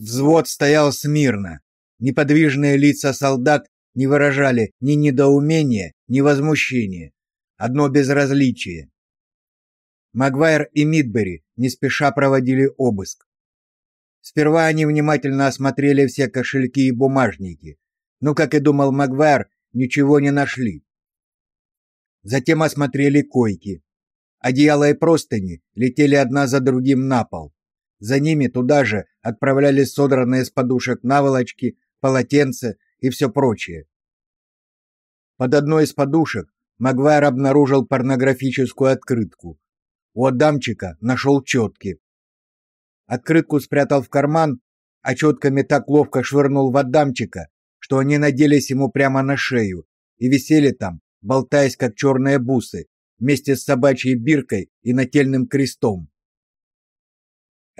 Взвод стоял смирно. Неподвижные лица солдат не выражали ни недоумения, ни возмущения. Одно безразличие. Магуайр и Мидбери не спеша проводили обыск. Сперва они внимательно осмотрели все кошельки и бумажники, но, как и думал Магуайр, ничего не нашли. Затем осмотрели койки. Одеяла и простыни летели одна за другим на пол. За ними туда же отправлялись содранные с подушек наволочки, полотенца и все прочее. Под одной из подушек Магуайр обнаружил порнографическую открытку. У Адамчика нашел четки. Открытку спрятал в карман, а четками так ловко швырнул в Адамчика, что они наделись ему прямо на шею и висели там, болтаясь как черные бусы, вместе с собачьей биркой и нательным крестом.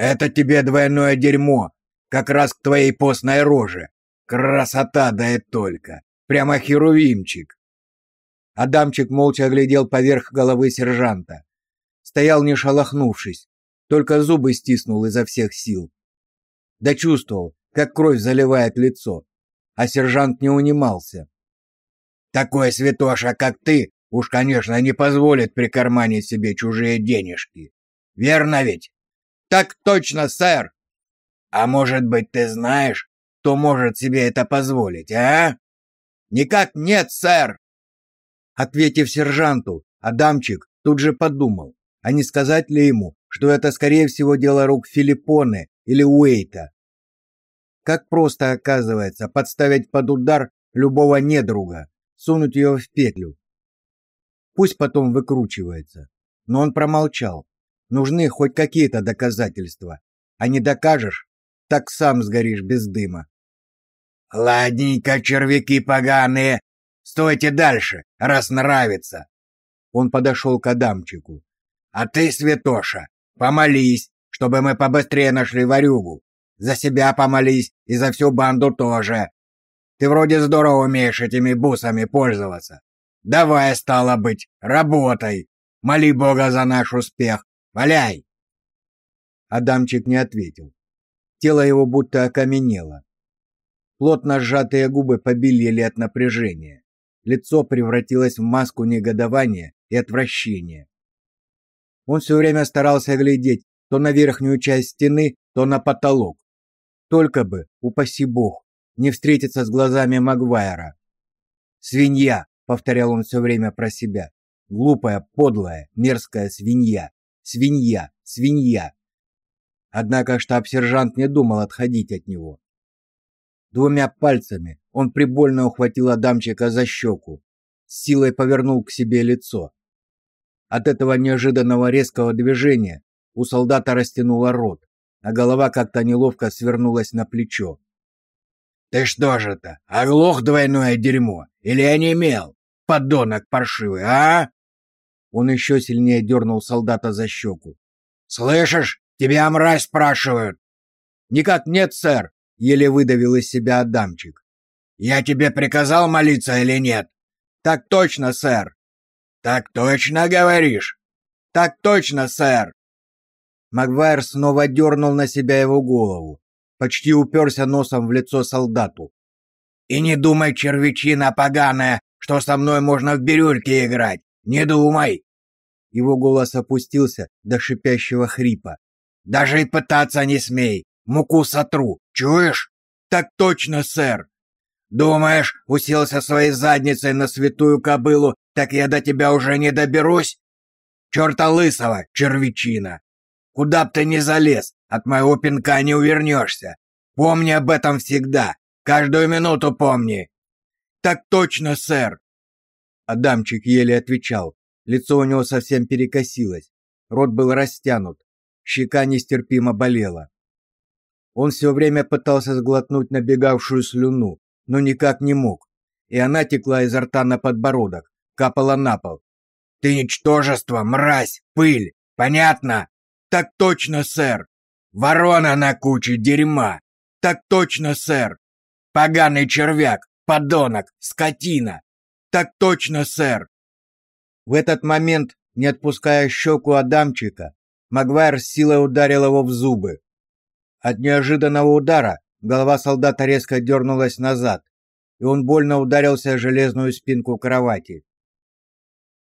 Это тебе двойное дерьмо, как раз к твоей постной роже. Красота да и только. Прямо херувимчик. Адамчик молча глядел поверх головы сержанта. Стоял не шелохнувшись, только зубы стиснул изо всех сил. Да чувствовал, как кровь заливает лицо, а сержант не унимался. Такой святоша, как ты, уж, конечно, не позволит прикарманить себе чужие денежки. Верно ведь? Так точно, сэр. А может быть, ты знаешь, кто может себе это позволить, а? Никак нет, сэр. Ответив сержанту, Адамчик тут же подумал, а не сказать ли ему, что это скорее всего дело рук Филиппоне или Уэйта. Как просто оказывается подставить под удар любого недруга, сунуть его в петлю. Пусть потом выкручивается. Но он промолчал. Нужны хоть какие-то доказательства. А не докажешь, так сам сгоришь без дыма. Ладненько, червяки поганые. Стойте дальше, раз нравится. Он подошел к Адамчику. А ты, Святоша, помолись, чтобы мы побыстрее нашли ворюгу. За себя помолись и за всю банду тоже. Ты вроде здорово умеешь этими бусами пользоваться. Давай, стало быть, работай. Моли Бога за наш успех. Валяй!» Адамчик не ответил. Тело его будто окаменело. Плотно сжатые губы побелели от напряжения. Лицо превратилось в маску негодования и отвращения. Он все время старался глядеть то на верхнюю часть стены, то на потолок. Только бы, упаси бог, не встретиться с глазами Магуайра. «Свинья!» — повторял он все время про себя. «Глупая, подлая, мерзкая свинья!» Свинья, свинья. Однако штаб-сержант не думал отходить от него. Двумя пальцами он прибольно ухватил Адамчика за щеку, с силой повернул к себе лицо. От этого неожиданного резкого движения у солдата растянуло рот, а голова как-то неловко свернулась на плечо. «Ты что же это, оглох двойное дерьмо? Или онемел? Подонок паршивый, а?» Он еще сильнее дернул солдата за щеку. «Слышишь? Тебя, мразь, спрашивают!» «Никак нет, сэр!» — еле выдавил из себя Адамчик. «Я тебе приказал молиться или нет?» «Так точно, сэр!» «Так точно говоришь?» «Так точно, сэр!» Магуайр снова дернул на себя его голову, почти уперся носом в лицо солдату. «И не думай, червячина поганая, что со мной можно в бирюльке играть! Не думай. Его голос опустился до шипящего хрипа. Даже и пытаться не смей. Муку сотру. Чуешь? Так точно, сэр. Думаешь, уселся своей задницей на святую кобылу, так я до тебя уже не доберусь? Чёрта лысого, червячина! Куда б ты ни залез, от моего пинка не увернешься. Помни об этом всегда, каждую минуту помни. Так точно, сэр. Адамчик еле отвечал. Лицо у него совсем перекосилось. Рот был растянут. Щека нестерпимо болела. Он все время пытался сглотнуть набегавшую слюну, но никак не мог. И она текла изо рта на подбородок, капала на пол. «Ты ничтожество, мразь, пыль! Понятно?» «Так точно, сэр!» «Ворона на куче дерьма!» «Так точно, сэр!» «Поганый червяк, подонок, скотина!» Так точно, сэр. В этот момент, не отпуская щеку Адамчика, Магуайр с силой ударил его в зубы. От неожиданного удара голова солдата резко дернулась назад, и он больно ударился о железную спинку кровати.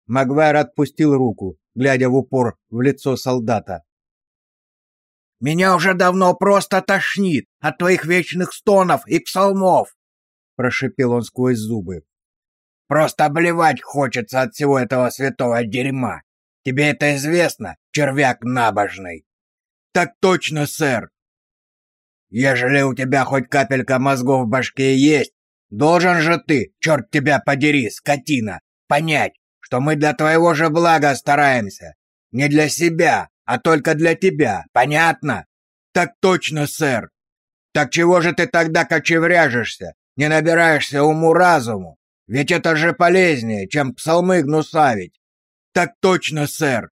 Магвайр отпустил руку, глядя в упор в лицо солдата. «Меня уже давно просто тошнит от твоих вечных стонов и псалмов!» — прошипел он сквозь зубы. «Просто обливать хочется от всего этого святого дерьма. Тебе это известно, червяк набожный?» «Так точно, сэр!» «Ежели у тебя хоть капелька мозгов в башке есть, должен же ты, черт тебя подери, скотина, понять, что мы для твоего же блага стараемся. Не для себя, а только для тебя. Понятно? Так точно, сэр. Так чего же ты тогда кочевряжешься? Не набираешься уму-разуму? Ведь это же полезнее, чем псалмы гнусавить. Так точно, сэр.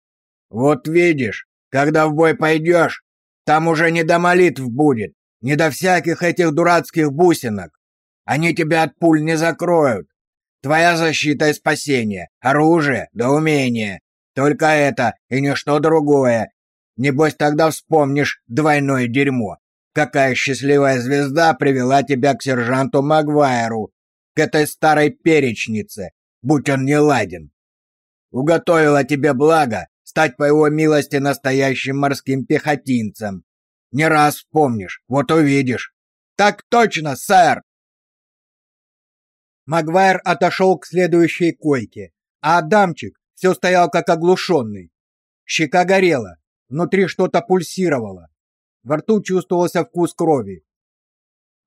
Вот видишь, когда в бой пойдешь, там уже не до молитв будет, не до всяких этих дурацких бусинок. Они тебя от пуль не закроют. Твоя защита и спасение, оружие да умение. Только это и ничто другое. Небось тогда вспомнишь двойное дерьмо. Какая счастливая звезда привела тебя к сержанту Магуайру, к этой старой перечнице, будь он не ладен. Уготовила тебе благо стать по его милости настоящим морским пехотинцем. Не раз вспомнишь, вот увидишь. Так точно, сэр. Магуайр отошел к следующей койке, а Адамчик все стоял как оглушенный. Щека горела, внутри что-то пульсировало. Во рту чувствовался вкус крови.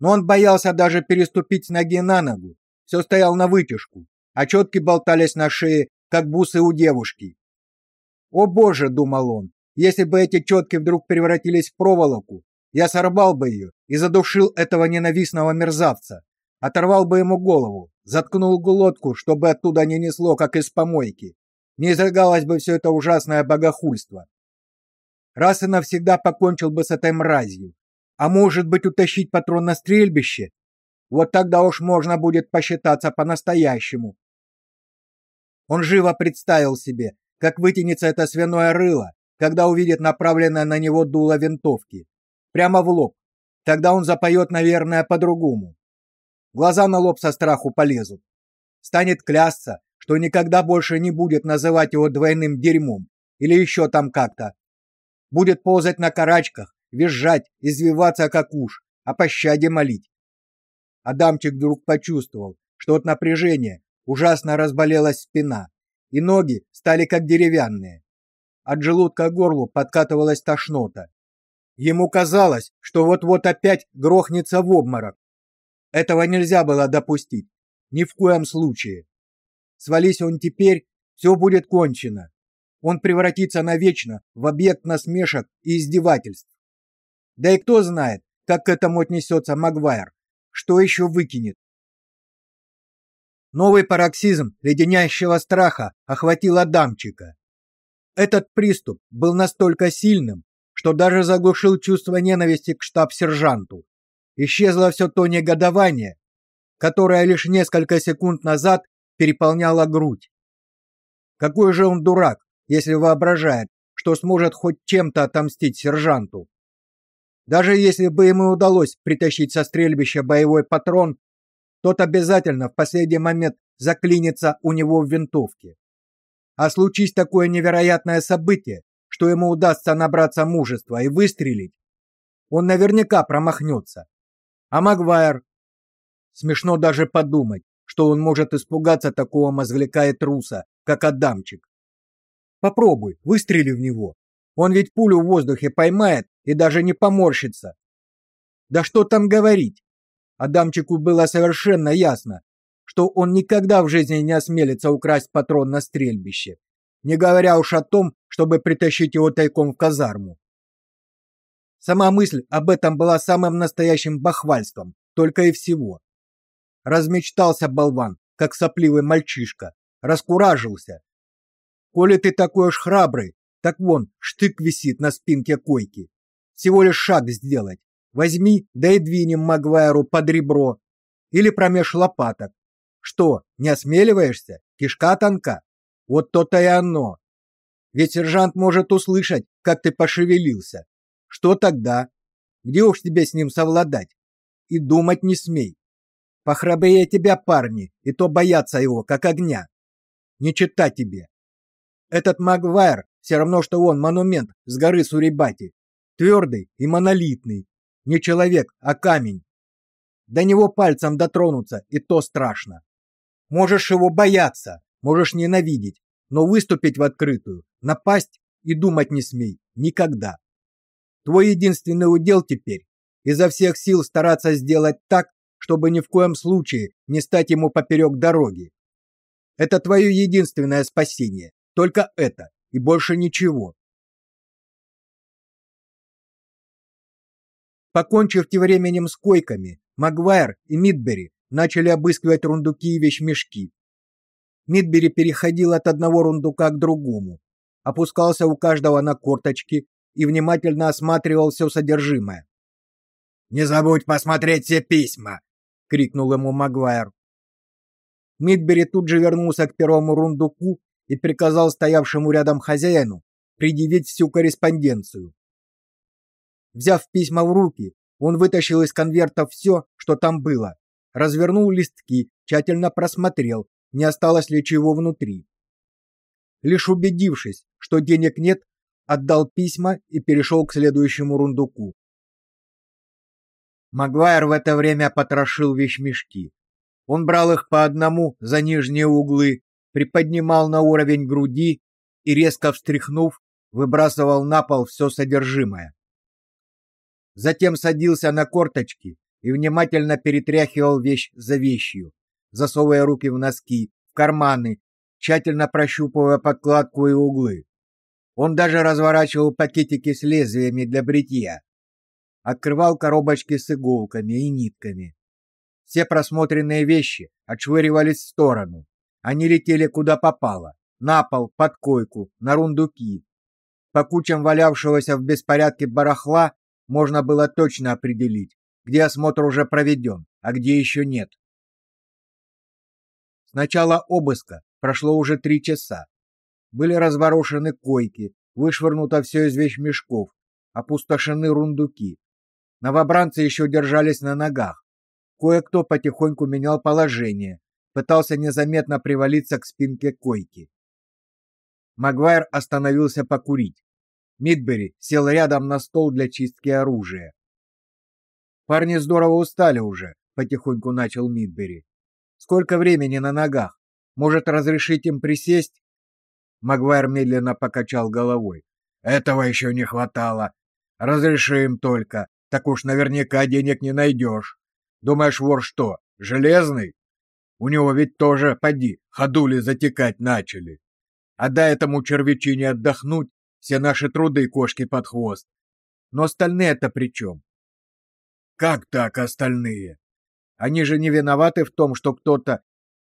Но он боялся даже переступить с ноги на ногу. Все стоял на вытяжку, а четки болтались на шее, как бусы у девушки. «О боже!» — думал он. «Если бы эти четки вдруг превратились в проволоку, я сорвал бы ее и задушил этого ненавистного мерзавца оторвал бы ему голову, заткнул глотку, чтобы оттуда не несло, как из помойки. Не изрыгалось бы все это ужасное богохульство. Раз и навсегда покончил бы с этой мразью. А может быть, утащить патрон на стрельбище? Вот тогда уж можно будет посчитаться по-настоящему. Он живо представил себе, как вытянется это свиное рыло, когда увидит направленное на него дуло винтовки. Прямо в лоб. Тогда он запоет, наверное, по-другому. Глаза на лоб со страху полезут. Станет клясться, что никогда больше не будет называть его двойным дерьмом или еще там как-то. Будет ползать на карачках, визжать, извиваться как уж, о пощаде молить. Адамчик вдруг почувствовал, что от напряжения ужасно разболелась спина, и ноги стали как деревянные. От желудка к горлу подкатывалась тошнота. Ему казалось, что вот-вот опять грохнется в обморок. Этого нельзя было допустить. Ни в коем случае. Свались он теперь, все будет кончено. Он превратится навечно в объект насмешек и издевательств. Да и кто знает, как к этому отнесется Магуайр, что еще выкинет. Новый пароксизм леденящего страха охватил Адамчика. Этот приступ был настолько сильным, что даже заглушил чувство ненависти к штаб-сержанту. Исчезло все то негодование, которое лишь несколько секунд назад переполняло грудь. Какой же он дурак, если воображает, что сможет хоть чем-то отомстить сержанту. Даже если бы ему удалось притащить со стрельбища боевой патрон, тот обязательно в последний момент заклинится у него в винтовке. А случись такое невероятное событие, что ему удастся набраться мужества и выстрелить, он наверняка промахнется. А Магуайр? Смешно даже подумать, что он может испугаться такого мозгляка и труса, как Адамчик. Попробуй, выстрели в него. Он ведь пулю в воздухе поймает и даже не поморщится. Да что там говорить? Адамчику было совершенно ясно, что он никогда в жизни не осмелится украсть патрон на стрельбище, не говоря уж о том, чтобы притащить его тайком в казарму. Сама мысль об этом была самым настоящим бахвальством, только и всего. Размечтался болван, как сопливый мальчишка, раскуражился. Коли ты такой уж храбрый, так вон, штык висит на спинке койки. Всего лишь шаг сделать. Возьми, да и двинем Магуайру под ребро или промеж лопаток. Что, не осмеливаешься? Кишка тонка. Вот то-то и оно. Ведь сержант может услышать, как ты пошевелился. Что тогда? Где уж тебе с ним совладать? И думать не смей. Похрабрее тебя парни, и то боятся его, как огня. Не чита тебе. Этот Магвайр все равно, что он монумент с горы Сурибати. Твердый и монолитный. Не человек, а камень. До него пальцем дотронуться, и то страшно. Можешь его бояться, можешь ненавидеть, но выступить в открытую, напасть и думать не смей. Никогда. Твой единственный удел теперь изо всех сил стараться сделать так, чтобы ни в коем случае не стать ему поперек дороги. Это твое единственное спасение. Только это и больше ничего. Покончив тем временем с койками, Магуайр и Мидбери начали обыскивать рундуки и вещмешки. Мидбери переходил от одного рундука к другому, опускался у каждого на корточки и внимательно осматривал все содержимое. «Не забудь посмотреть все письма!» — крикнул ему Магуайр. Мидбери тут же вернулся к первому рундуку и приказал стоявшему рядом хозяину предъявить всю корреспонденцию. Взяв письма в руки, он вытащил из конверта все, что там было, развернул листки, тщательно просмотрел, не осталось ли чего внутри. Лишь убедившись, что денег нет, отдал письма и перешел к следующему рундуку. Магуайр в это время потрошил вещмешки. Он брал их по одному за нижние углы, приподнимал на уровень груди и, резко встряхнув, выбрасывал на пол все содержимое. Затем садился на корточки и внимательно перетряхивал вещь за вещью, засовывая руки в носки, в карманы, тщательно прощупывая подкладку и углы. Он даже разворачивал пакетики с лезвиями для бритья, открывал коробочки с иголками и нитками. Все просмотренные вещи отшвыривались в сторону. Они летели куда попало: на пол, под койку, на рундуки. По кучам валявшегося в беспорядке барахла можно было точно определить, где осмотр уже проведен, а где еще нет. С начала обыска прошло уже три часа. Были разворошены койки, вышвырнуто все из вещмешков, опустошены рундуки. Новобранцы еще держались на ногах. Кое-кто потихоньку менял положение, пытался незаметно привалиться к спинке койки. Магуайр остановился покурить. Мидбери сел рядом на стол для чистки оружия. Парни здорово устали уже, потихоньку начал Мидбери. Сколько времени на ногах? Может, разрешить им присесть? Магуайр медленно покачал головой. Этого еще не хватало. Разрешим только. Так уж наверняка денег не найдешь. Думаешь, вор что, железный? У него ведь тоже, поди, ходули затекать начали. А дай этому червячине отдохнуть, все наши труды кошки под хвост. Но остальные-то при чем? Как так остальные? Они же не виноваты в том, что кто-то...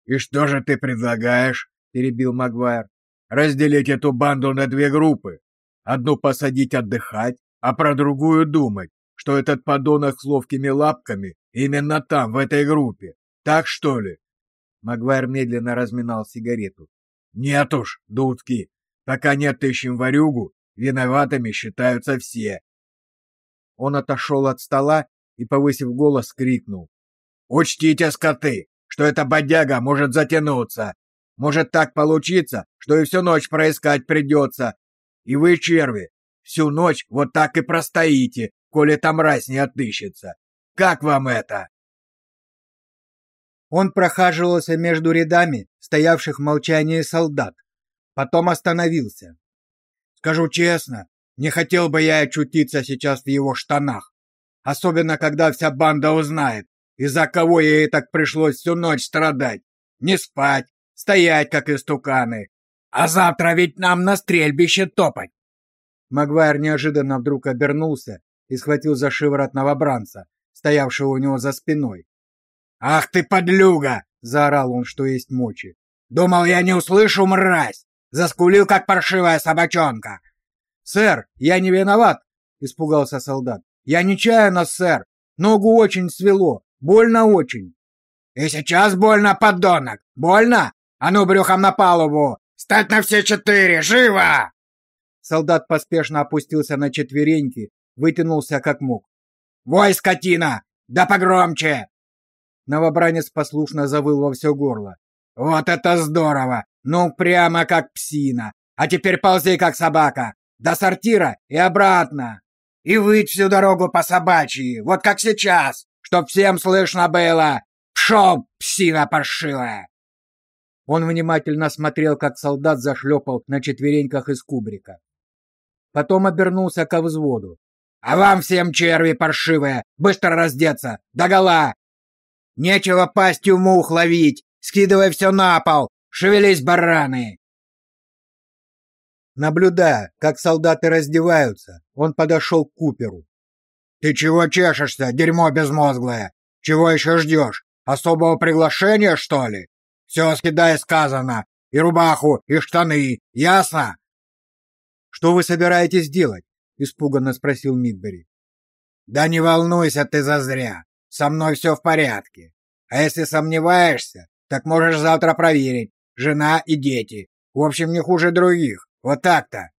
И что же ты предлагаешь? Перебил Магуайр. Разделить эту банду на две группы. Одну посадить отдыхать, а про другую думать, что этот подонок с ловкими лапками Именно там, в этой группе. Так что ли? Магуайр медленно разминал сигарету. Нет уж, дудки. Пока не отыщем варюгу, виноватыми считаются все. Он отошел от стола и, повысив голос, крикнул. «Учтите, скоты, что эта бодяга может затянуться. Может так получиться, что и всю ночь проискать придется. И вы, черви, всю ночь вот так и простоите, коли там мразь не отыщется. Как вам это?» Он прохаживался между рядами стоявших в молчании солдат. Потом остановился. «Скажу честно, не хотел бы я очутиться сейчас в его штанах. Особенно, когда вся банда узнает, из-за кого ей так пришлось всю ночь страдать. Не спать, стоять, как истуканы. А завтра ведь нам на стрельбище топать!» Магуайр неожиданно вдруг обернулся и схватил за шиворот новобранца, стоявшего у него за спиной. «Ах ты, подлюга!» — заорал он, что есть мочи. «Думал, я не услышу, мразь! Заскулил, как паршивая собачонка!» «Сэр, я не виноват!» — испугался солдат. «Я нечаянно, сэр! Ногу очень свело! Больно очень!» «И сейчас больно, подонок! Больно? А ну, брюхом на палубу! Стать на все четыре! Живо!» Солдат поспешно опустился на четвереньки, вытянулся как мог. Вой, скотина! Да погромче!» Новобранец послушно завыл во все горло. «Вот это здорово! Ну, прямо как псина! А теперь ползи, как собака! До сортира и обратно! И выть всю дорогу по собачьи, вот как сейчас, чтоб всем слышно было! Пшел, псина паршивая!» Он внимательно смотрел, как солдат зашлепал на четвереньках из кубрика. Потом обернулся ко взводу. «А вам всем, черви паршивые, быстро раздеться, догола! Нечего пастью мух ловить, скидывай все на пол, шевелись, бараны!» Наблюдая, как солдаты раздеваются, он подошел к Куперу. «Ты чего чешешься, дерьмо безмозглое? Чего еще ждешь? Особого приглашения, что ли? Все скидай сказано, и рубаху, и штаны, ясно?» «Что вы собираетесь делать?» — испуганно спросил Мидбери. «Да не волнуйся ты зазря, со мной все в порядке. А если сомневаешься, так можешь завтра проверить. Жена и дети. В общем, не хуже других. Вот так-то.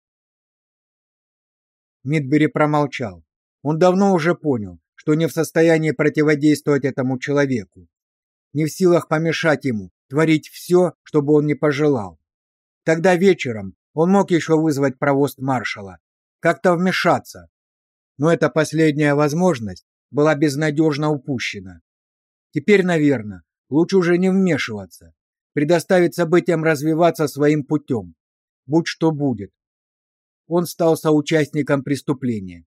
Мидбери промолчал. Он давно уже понял, что не в состоянии противодействовать этому человеку, не в силах помешать ему творить все, что бы он не пожелал. Тогда вечером он мог еще вызвать провоз маршала, как-то вмешаться. Но эта последняя возможность была безнадежно упущена. Теперь, наверное, лучше уже не вмешиваться, предоставить событиям развиваться своим путем будь что будет. Он стал соучастником преступления,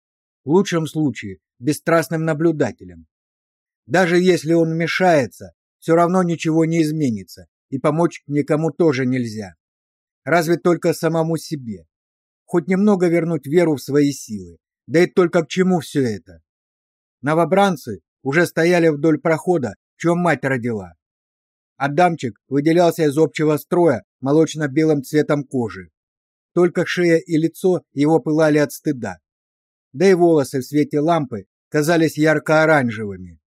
в лучшем случае бесстрастным наблюдателем. Даже если он вмешается, все равно ничего не изменится, и помочь никому тоже нельзя. Разве только самому себе. Хоть немного вернуть веру в свои силы. Да и только к чему все это? Новобранцы уже стояли вдоль прохода, чем мать родила. Адамчик выделялся из общего строя молочно-белым цветом кожи. Только шея и лицо его пылали от стыда. Да и волосы в свете лампы казались ярко-оранжевыми.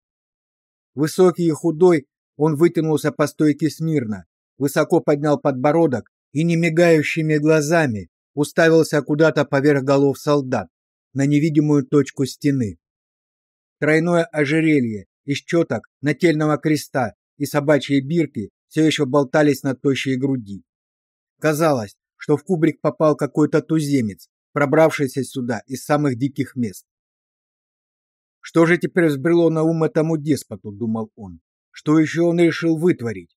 Высокий и худой, он вытянулся по стойке смирно, высоко поднял подбородок и немигающими глазами уставился куда-то поверх голов солдат, на невидимую точку стены. Тройное ожерелье из четок нательного креста и собачьей бирки все еще болтались на тощей груди. Казалось, что в кубрик попал какой-то туземец, пробравшийся сюда из самых диких мест. Что же теперь взбрело на ум этому деспоту, думал он. Что еще он решил вытворить?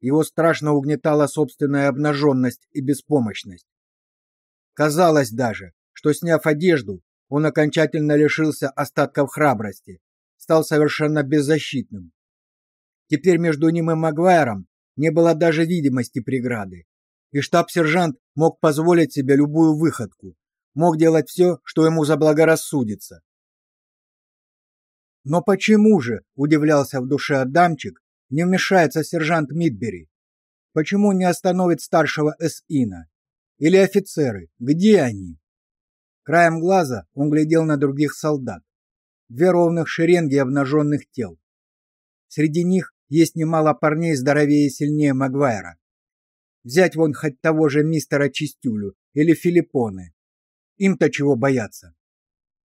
Его страшно угнетала собственная обнаженность и беспомощность. Казалось даже, что сняв одежду, он окончательно лишился остатков храбрости, стал совершенно беззащитным. Теперь между ним и Магуайром не было даже видимости преграды, и штаб-сержант мог позволить себе любую выходку, мог делать все, что ему заблагорассудится. Но почему же, удивлялся в душе Адамчик, не вмешается сержант Мидбери? Почему не остановит старшего СИНа? Или офицеры? Где они? Краем глаза он глядел на других солдат. Две ровных шеренги обнаженных тел. Среди них есть немало парней здоровее и сильнее Магуайра. Взять вон хоть того же мистера Чистюлю или Филиппоны. Им-то чего бояться?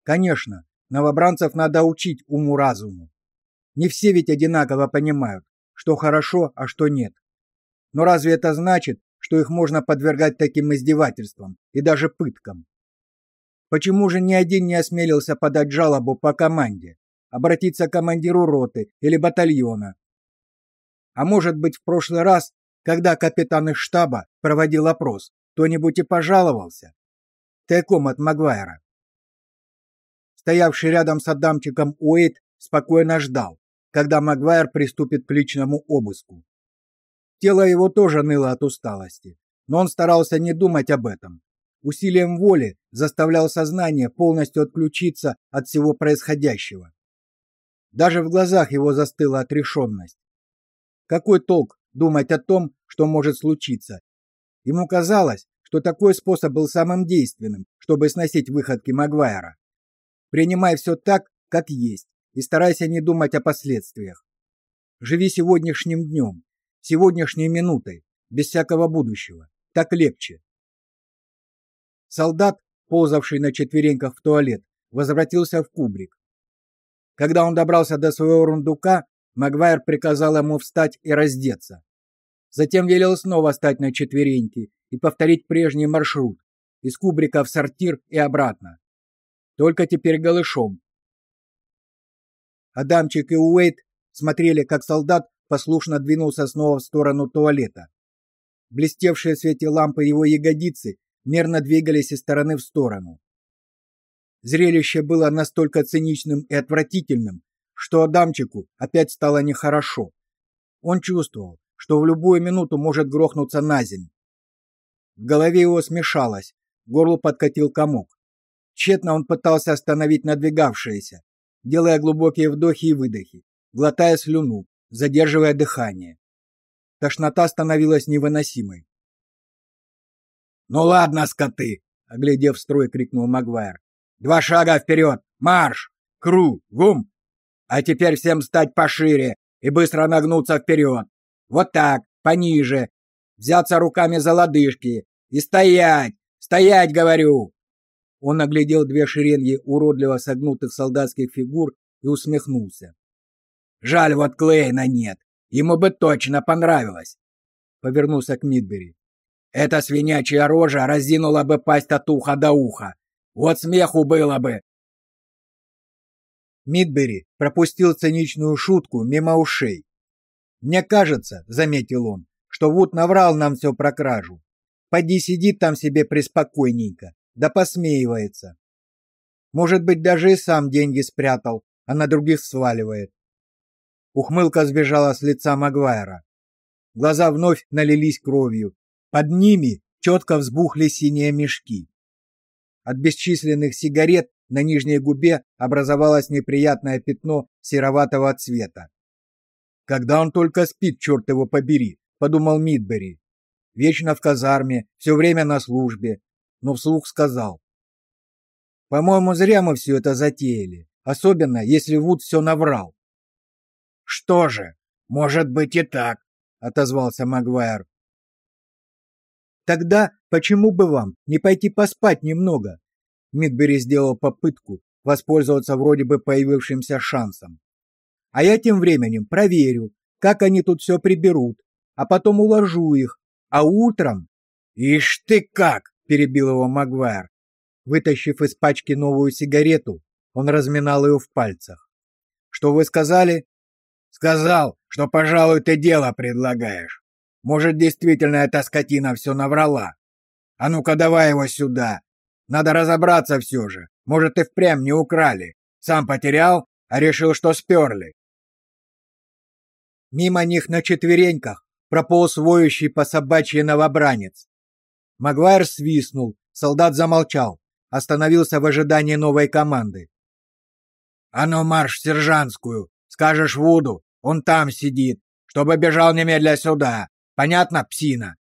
Конечно, новобранцев надо учить уму-разуму. Не все ведь одинаково понимают, что хорошо, а что нет. Но разве это значит, что их можно подвергать таким издевательствам и даже пыткам? Почему же ни один не осмелился подать жалобу по команде, обратиться к командиру роты или батальона, а может быть, в прошлый раз, когда капитан из штаба проводил опрос, кто-нибудь и пожаловался? Тайком от Магуайра. Стоявший рядом с Адамчиком Уэйт спокойно ждал, когда Магуайр приступит к личному обыску. Тело его тоже ныло от усталости, но он старался не думать об этом. Усилием воли заставлял сознание полностью отключиться от всего происходящего. Даже в глазах его застыла отрешенность. Какой толк думать о том, что может случиться? Ему казалось, что такой способ был самым действенным, чтобы сносить выходки Магуайра. Принимай все так, как есть, и старайся не думать о последствиях. Живи сегодняшним днем, сегодняшней минутой, без всякого будущего. Так легче. Солдат, ползавший на четвереньках в туалет, возвратился в кубрик. Когда он добрался до своего рундука, Магуайр приказал ему встать и раздеться. Затем велел снова встать на четвереньки и повторить прежний маршрут из кубрика в сортир и обратно. Только теперь голышом. Адамчик и Уэйт смотрели, как солдат послушно двинулся снова в сторону туалета. Блестевшие в свете лампы его ягодицы мерно двигались из стороны в сторону. Зрелище было настолько циничным и отвратительным, что Адамчику опять стало нехорошо. Он чувствовал, что в любую минуту может грохнуться на землю. В голове его смешалось, горло подкатил комок. Тщетно он пытался остановить надвигавшееся, делая глубокие вдохи и выдохи, глотая слюну, задерживая дыхание. Тошнота становилась невыносимой. «Ну ладно, скоты!» — оглядев строй, крикнул Магуайр. «Два шага вперед! Марш! Кру! Гум! А теперь всем стать пошире и быстро нагнуться вперед! Вот так, пониже! Взяться руками за лодыжки и стоять! Стоять, говорю!» Он оглядел две шеренги уродливо согнутых солдатских фигур и усмехнулся. «Жаль, вот Клейна нет. Ему бы точно понравилось!» Повернулся к Мидбери. «Эта свинячья рожа разинула бы пасть от уха до уха. Вот смеху было бы!» Мидбери пропустил циничную шутку мимо ушей. «Мне кажется, — заметил он, — что Вуд наврал нам все про кражу. Поди сидит там себе преспокойненько, да посмеивается. Может быть, даже и сам деньги спрятал, а на других сваливает. Ухмылка сбежала с лица Магуайра. Глаза вновь налились кровью. Под ними четко взбухли синие мешки. От бесчисленных сигарет на нижней губе образовалось неприятное пятно сероватого цвета. Когда он только спит, черт его побери, подумал Мидбери. Вечно в казарме, все время на службе, но вслух сказал: "По-моему, зря мы все это затеяли, особенно если Вуд все наврал". "Что же, может быть и так", отозвался Магуайр. Тогда почему бы вам не пойти поспать немного? Мидбери сделал попытку воспользоваться вроде бы появившимся шансом. А я тем временем проверю, как они тут все приберут, а потом уложу их, а утром... Ишь ты как! перебил его Магуайр. Вытащив из пачки новую сигарету, он разминал ее в пальцах. Что вы сказали? Сказал, что, пожалуй, ты дело предлагаешь. Может, действительно эта скотина все наврала. А ну-ка давай его сюда. Надо разобраться все же. Может, и впрямь не украли. Сам потерял, а решил, что сперли. Мимо них на четвереньках прополз воющий по собачьи новобранец. Магуайр свистнул, солдат замолчал, остановился в ожидании новой команды. «А ну марш в сержантскую! Скажешь Вуду, он там сидит, чтобы бежал немедля сюда! Понятно, псина?»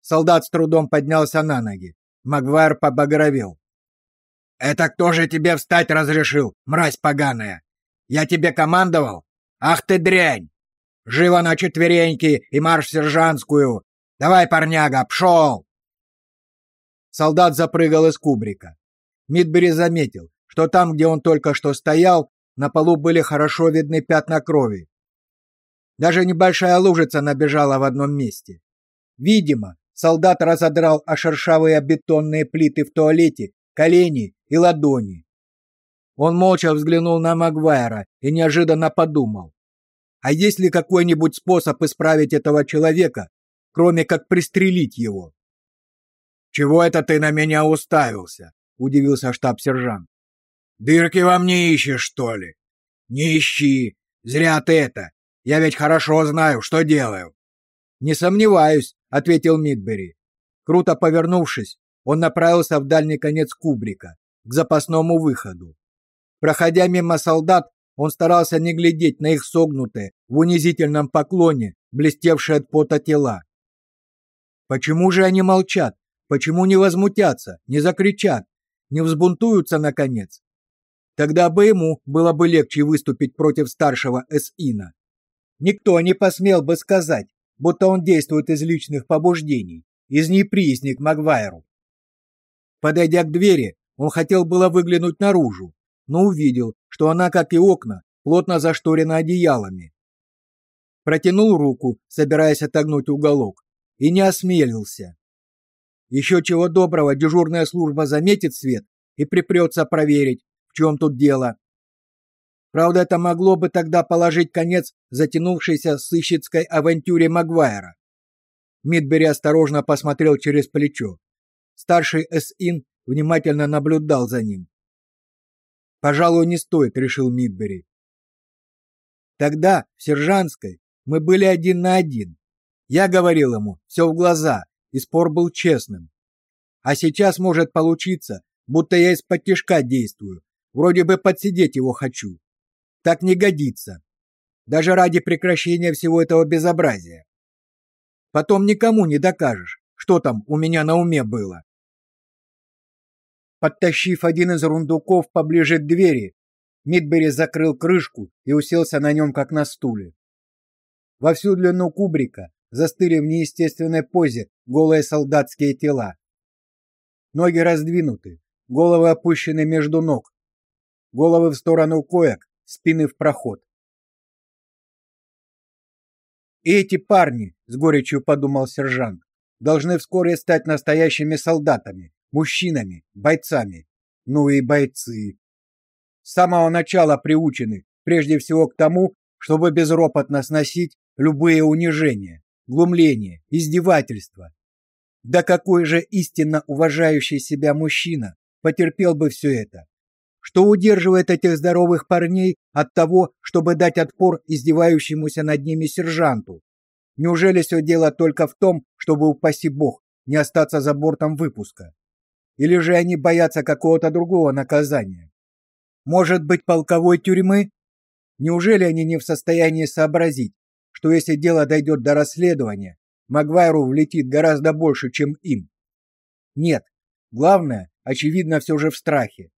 Солдат с трудом поднялся на ноги. Магуайр побагровел. «Это кто же тебе встать разрешил, мразь поганая? Я тебе командовал? Ах ты дрянь! Живо на четвереньки и марш в сержантскую! Давай, парняга, пшел!» Солдат запрыгал из кубрика. Мидбери заметил, что там, где он только что стоял, на полу были хорошо видны пятна крови. Даже небольшая лужица набежала в одном месте. Видимо, солдат разодрал о шершавые бетонные плиты в туалете колени и ладони. Он молча взглянул на Магуайра и неожиданно подумал: а есть ли какой-нибудь способ исправить этого человека, кроме как пристрелить его? Чего это ты на меня уставился? удивился штаб-сержант. Дырки вам не ищешь, что ли? Не ищи. Зря ты это. Я ведь хорошо знаю, что делаю. Не сомневаюсь, ответил Мидбери. Круто повернувшись, он направился в дальний конец кубрика, к запасному выходу. Проходя мимо солдат, он старался не глядеть на их согнутые в унизительном поклоне, блестевшие от пота тела. Почему же они молчат? Почему не возмутятся, не закричат, не взбунтуются наконец? Тогда бы ему было бы легче выступить против старшего Эсина. Никто не посмел бы сказать, будто он действует из личных побуждений, из неприязни к Магвайру. Подойдя к двери, он хотел было выглянуть наружу, но увидел, что она, как и окна, плотно зашторена одеялами. Протянул руку, собираясь отогнуть уголок, и не осмелился. Еще чего доброго дежурная служба заметит свет и припрется проверить, в чем тут дело. Правда, это могло бы тогда положить конец затянувшейся сыщицкой авантюре Магуайра. Мидбери осторожно посмотрел через плечо. Старший С.Ин внимательно наблюдал за ним. «Пожалуй, не стоит», — решил Мидбери. Тогда, в Сержанской, мы были один на один. Я говорил ему все в глаза, и спор был честным. А сейчас может получиться, будто я из-под тишка действую, вроде бы подсидеть его хочу. Так не годится. Даже ради прекращения всего этого безобразия. Потом никому не докажешь, что там у меня на уме было. Подтащив один из рундуков поближе к двери, Мидбери закрыл крышку и уселся на нем, как на стуле. Во всю длину кубрика застыли в неестественной позе голые солдатские тела. Ноги раздвинуты, головы опущены между ног, головы в сторону коек, спины в проход. Эти парни, с горечью подумал сержант, должны вскоре стать настоящими солдатами, мужчинами, бойцами. Ну и бойцы. С самого начала приучены прежде всего к тому, чтобы безропотно сносить любые унижения, глумления, издевательства. Да какой же истинно уважающий себя мужчина потерпел бы все это? Что удерживает этих здоровых парней от того, чтобы дать отпор издевающемуся над ними сержанту? Неужели все дело только в том, чтобы, упаси бог, не остаться за бортом выпуска? Или же они боятся какого-то другого наказания? Может быть, полковой тюрьмы? Неужели они не в состоянии сообразить, что если дело дойдет до расследования, Магвайру влетит гораздо больше, чем им? Нет, главное, очевидно, все же в страхе.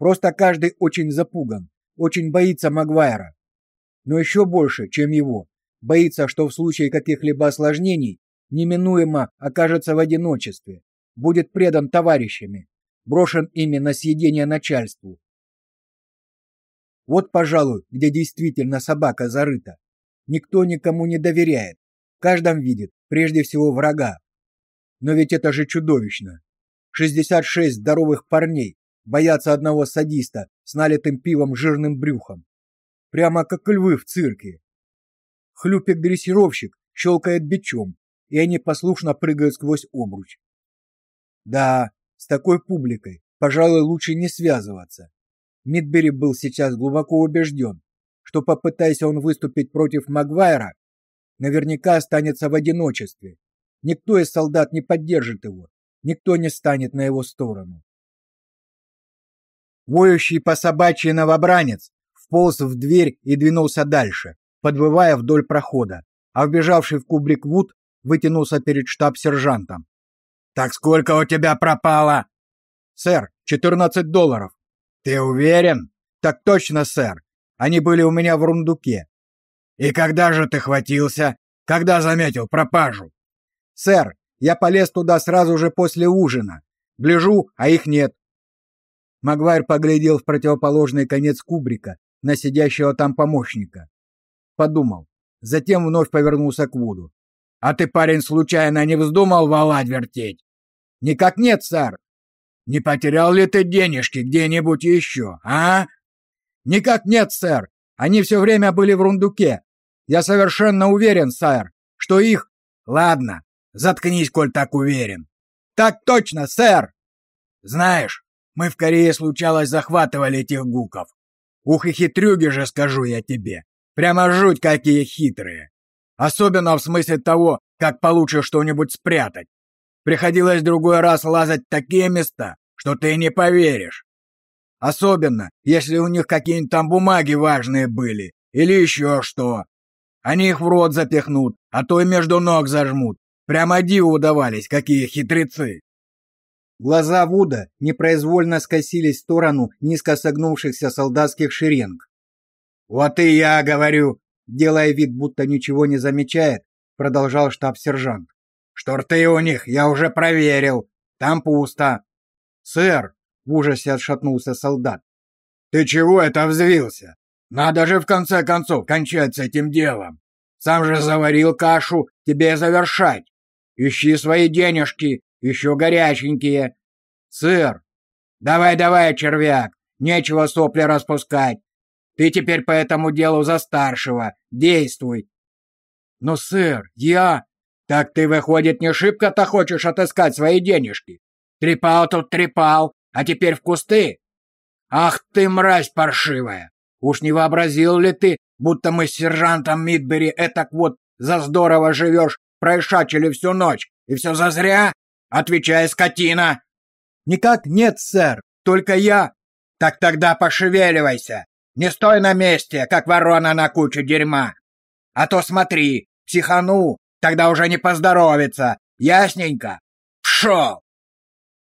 Просто каждый очень запуган, очень боится Магвайра. Но еще больше, чем его, боится, что в случае каких-либо осложнений неминуемо окажется в одиночестве, будет предан товарищами, брошен ими на съедение начальству. Вот, пожалуй, где действительно собака зарыта. Никто никому не доверяет. В видит прежде всего врага. Но ведь это же чудовищно. 66 здоровых парней боятся одного садиста с налитым пивом жирным брюхом. Прямо как львы в цирке. Хлюпик-дрессировщик щелкает бичом, и они послушно прыгают сквозь обруч. Да, с такой публикой, пожалуй, лучше не связываться. Мидбери был сейчас глубоко убежден, что попытаясь он выступить против Магвайра, наверняка останется в одиночестве. Никто из солдат не поддержит его, никто не станет на его сторону. Воющий по собачьи новобранец вполз в дверь и двинулся дальше, подвывая вдоль прохода, а вбежавший в кубрик Вуд вытянулся перед штаб-сержантом. «Так сколько у тебя пропало?» «Сэр, 14 долларов». «Ты уверен?» «Так точно, сэр. Они были у меня в рундуке». «И когда же ты хватился? Когда заметил пропажу?» «Сэр, я полез туда сразу же после ужина. Гляжу, а их нет. Магуайр поглядел в противоположный конец кубрика на сидящего там помощника. Подумал. Затем вновь повернулся к Вуду. «А ты, парень, случайно не вздумал валать вертеть?» «Никак нет, сэр». «Не потерял ли ты денежки где-нибудь еще, а?» «Никак нет, сэр. Они все время были в рундуке. Я совершенно уверен, сэр, что их...» «Ладно, заткнись, коль так уверен». «Так точно, сэр!» «Знаешь, мы в Корее, случалось, захватывали этих гуков. Ух и хитрюги же, скажу я тебе. Прямо жуть какие хитрые. Особенно в смысле того, как получше что-нибудь спрятать. Приходилось другой раз лазать в такие места, что ты не поверишь. Особенно, если у них какие-нибудь там бумаги важные были, или еще что. Они их в рот запихнут, а то и между ног зажмут. Прямо диву удавались, какие хитрецы. Глаза Вуда непроизвольно скосились в сторону низко согнувшихся солдатских шеренг. «Вот и я говорю!» Делая вид, будто ничего не замечает, продолжал штаб-сержант. «Что рты у них, я уже проверил. Там пусто». «Сэр!» — в ужасе отшатнулся солдат. Ты чего это взвился? Надо же в конце концов кончать с этим делом. Сам же заварил кашу, тебе завершать. Ищи свои денежки, еще горяченькие. Сыр, давай-давай, червяк, нечего сопли распускать. Ты теперь по этому делу за старшего, действуй. Но, сэр, я... Так ты, выходит, не шибко-то хочешь отыскать свои денежки? Трепал тут трепал, а теперь в кусты? Ах ты, мразь паршивая! Уж не вообразил ли ты, будто мы с сержантом Мидбери этак вот за здорово живешь, проишачили всю ночь, и все зазря? Отвечай, скотина!» «Никак нет, сэр, только я...» «Так тогда пошевеливайся! Не стой на месте, как ворона на куче дерьма! А то смотри, психану, тогда уже не поздоровится, ясненько? Пшел!»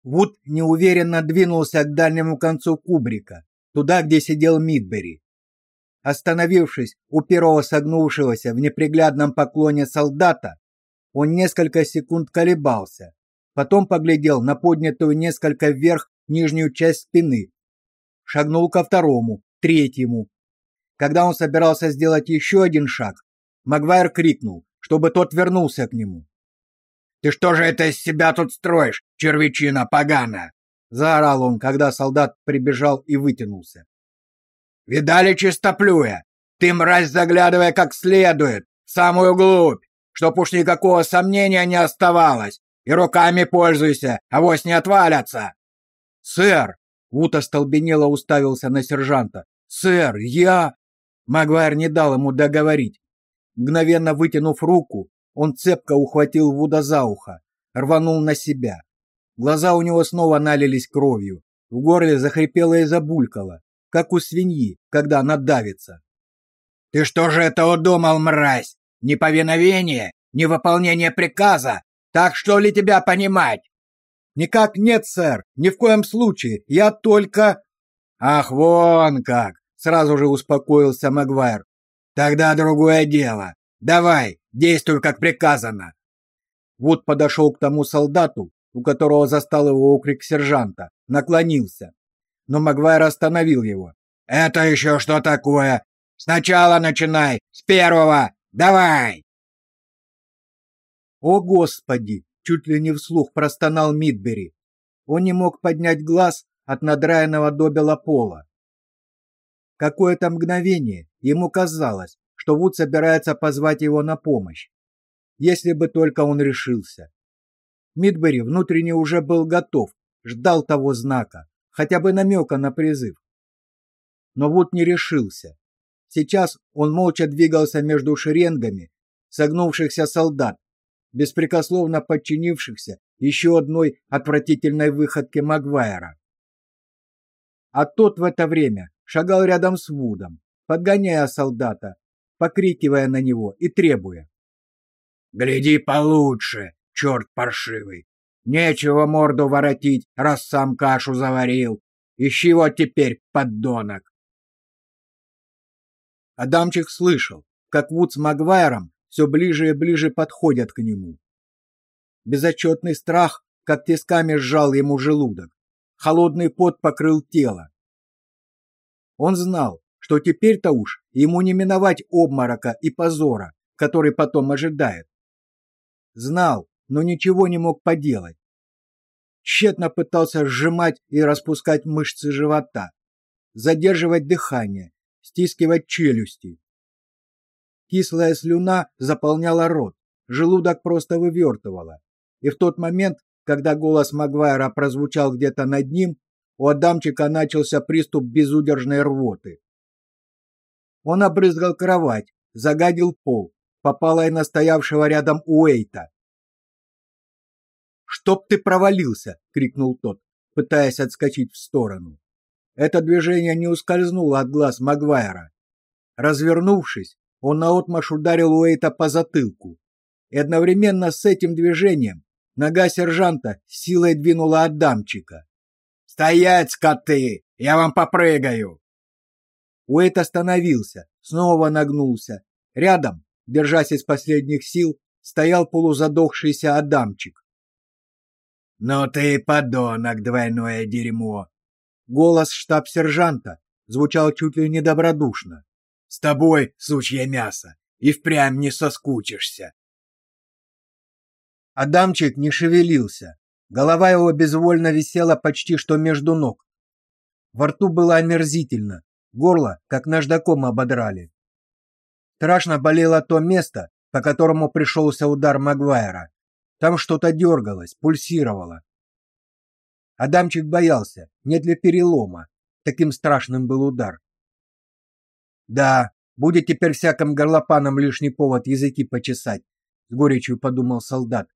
Вуд неуверенно двинулся к дальнему концу кубрика, туда, где сидел Мидбери. Остановившись у первого согнувшегося в неприглядном поклоне солдата, он несколько секунд колебался, потом поглядел на поднятую несколько вверх нижнюю часть спины, шагнул ко второму, третьему. Когда он собирался сделать еще один шаг, Магуайр крикнул, чтобы тот вернулся к нему. «Ты что же это из себя тут строишь, червячина поганая?» заорал он, когда солдат прибежал и вытянулся. «Видали чистоплюя? Ты, мразь, заглядывая как следует, в самую глубь, чтоб уж никакого сомнения не оставалось, и руками пользуйся, авось не отвалятся!» «Сэр!» — Вуд остолбенело уставился на сержанта. «Сэр, я...» Магуайр не дал ему договорить. Мгновенно вытянув руку, он цепко ухватил Вуда за ухо, рванул на себя. Глаза у него снова налились кровью, в горле захрипело и забулькало, как у свиньи, когда она давится. «Ты что же это удумал, мразь? Неповиновение? Невыполнение приказа? Так что ли тебя понимать?» «Никак нет, сэр, ни в коем случае, я только...» «Ах, вон как!» — сразу же успокоился Магуайр. «Тогда другое дело. Давай, действуй, как приказано!» Вуд подошел к тому солдату, у которого застал его окрик сержанта, наклонился. Но Магуайр остановил его. «Это еще что такое? Сначала начинай, с первого! Давай!» «О, Господи!» — чуть ли не вслух простонал Мидбери. Он не мог поднять глаз от надраенного добела пола. Какое-то мгновение ему казалось, что Вуд собирается позвать его на помощь. Если бы только он решился. Мидбери внутренне уже был готов, ждал того знака, хотя бы намека на призыв. Но Вуд не решился. Сейчас он молча двигался между шеренгами согнувшихся солдат, беспрекословно подчинившихся еще одной отвратительной выходке Магуайра. А тот в это время шагал рядом с Вудом, подгоняя солдата, покрикивая на него и требуя. «Гляди получше, черт паршивый! Нечего морду воротить, раз сам кашу заварил! Ищи вот теперь, поддонок!» Адамчик слышал, как Вуд с Магуайром все ближе и ближе подходят к нему. Безотчетный страх, как тисками сжал ему желудок. Холодный пот покрыл тело. Он знал, что теперь-то уж ему не миновать обморока и позора, который потом ожидает. Знал, но ничего не мог поделать. Тщетно пытался сжимать и распускать мышцы живота, задерживать дыхание, стискивать челюсти. Кислая слюна заполняла рот, желудок просто вывертывало. И в тот момент, когда голос Магуайра прозвучал где-то над ним, у Адамчика начался приступ безудержной рвоты. Он обрызгал кровать, загадил пол, попало и на стоявшего рядом Уэйта. «Чтоб ты провалился!» — крикнул тот, пытаясь отскочить в сторону. Это движение не ускользнуло от глаз Магуайра. Развернувшись, он наотмашь ударил Уэйта по затылку. И одновременно с этим движением нога сержанта силой двинула Адамчика. «Стоять, скоты! Я вам попрыгаю!» Уэйт остановился, снова нагнулся. Рядом, держась из последних сил, стоял полузадохшийся Адамчик. «Ну ты подонок, двойное дерьмо!» Голос штаб-сержанта звучал чуть ли не добродушно. «С тобой, сучье мясо, и впрямь не соскучишься». Адамчик не шевелился. Голова его безвольно висела почти что между ног. Во рту было омерзительно, горло как наждаком ободрали. Страшно болело то место, по которому пришелся удар Магуайра. Там что-то дергалось, пульсировало. Адамчик боялся, нет ли перелома. Таким страшным был удар. Да, будет теперь всяким горлопанам лишний повод языки почесать, с горечью подумал солдат.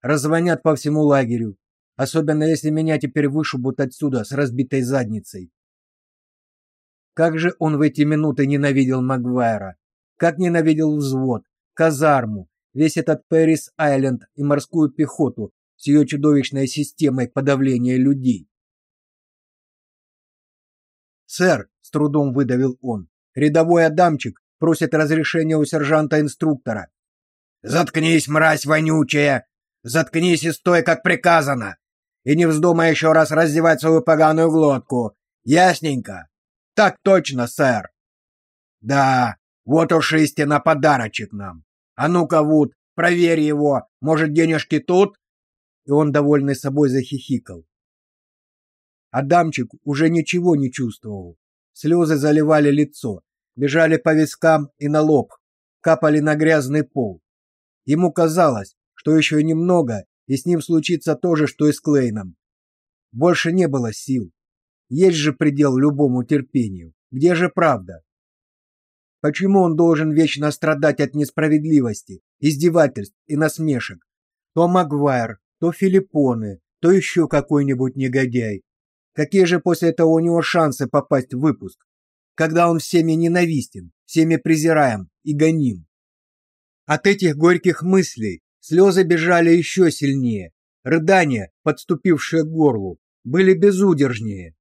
Раззвонят по всему лагерю, особенно если меня теперь вышибут отсюда с разбитой задницей. Как же он в эти минуты ненавидел Магуайра, как ненавидел взвод, казарму, весь этот Пэрис-Айленд и морскую пехоту с ее чудовищной системой подавления людей. «Сэр», — с трудом выдавил он, — «рядовой Адамчик просит разрешения у сержанта-инструктора». «Заткнись, мразь вонючая! Заткнись и стой, как приказано! И не вздумай еще раз раздевать свою поганую глотку! Ясненько?» «Так точно, сэр!» «Да, вот уж истинно подарочек нам! А ну-ка, Вуд, проверь его! Может, денежки тут?» И он, довольный собой, захихикал. Адамчик уже ничего не чувствовал. Слезы заливали лицо, бежали по вискам и на лоб, капали на грязный пол. Ему казалось, что еще немного, и с ним случится то же, что и с Клейном. Больше не было сил. Есть же предел любому терпению. Где же правда? Почему он должен вечно страдать от несправедливости, издевательств и насмешек? То Магуайр, то Филиппоны, то еще какой-нибудь негодяй. Какие же после этого у него шансы попасть в выпуск, когда он всеми ненавистен, всеми презираем и гоним? От этих горьких мыслей слезы бежали еще сильнее, рыдания, подступившие к горлу, были безудержнее.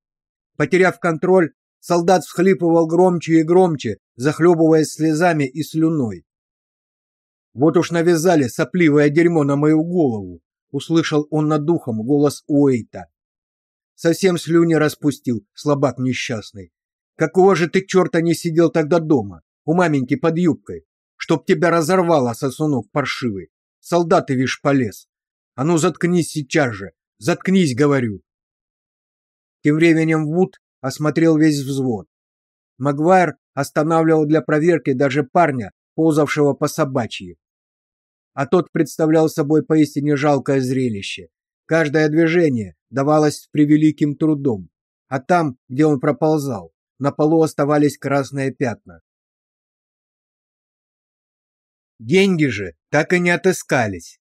Потеряв контроль, солдат всхлипывал громче и громче, захлебываясь слезами и слюной. Вот уж навязали сопливое дерьмо на мою голову, услышал он над духом голос Уэйта. Совсем слюни распустил, слабак несчастный. Какого же ты черта не сидел тогда дома, у маменьки под юбкой, чтоб тебя разорвало, сосунок паршивый? Солдат ты, вишь, полез. А ну, заткнись сейчас же, заткнись, говорю. Тем временем Вуд осмотрел весь взвод. Магуайр останавливал для проверки даже парня, ползавшего по собачьи. А тот представлял собой поистине жалкое зрелище. Каждое движение давалось с превеликим трудом, а там, где он проползал, на полу оставались красные пятна. Деньги же так и не отыскались.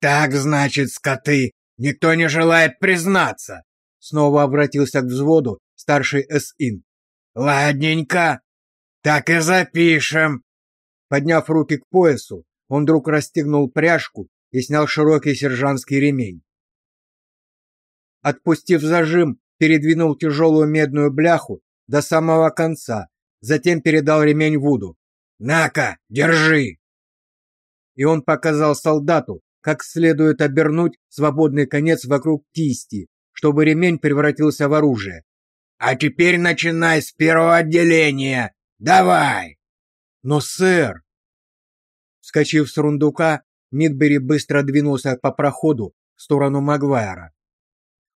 Так значит, скоты, никто не желает признаться. Снова обратился к взводу старший СИН. Ладненько. Так и запишем. Подняв руки к поясу, он вдруг расстегнул пряжку и снял широкий сержантский ремень. Отпустив зажим, передвинул тяжелую медную бляху до самого конца, затем передал ремень Вуду. «На-ка, держи!» И он показал солдату, как следует обернуть свободный конец вокруг кисти, чтобы ремень превратился в оружие. «А теперь начинай с первого отделения! Давай!» «Но, сэр!» Вскочив с рундука, Мидбери быстро двинулся по проходу в сторону Магуайра.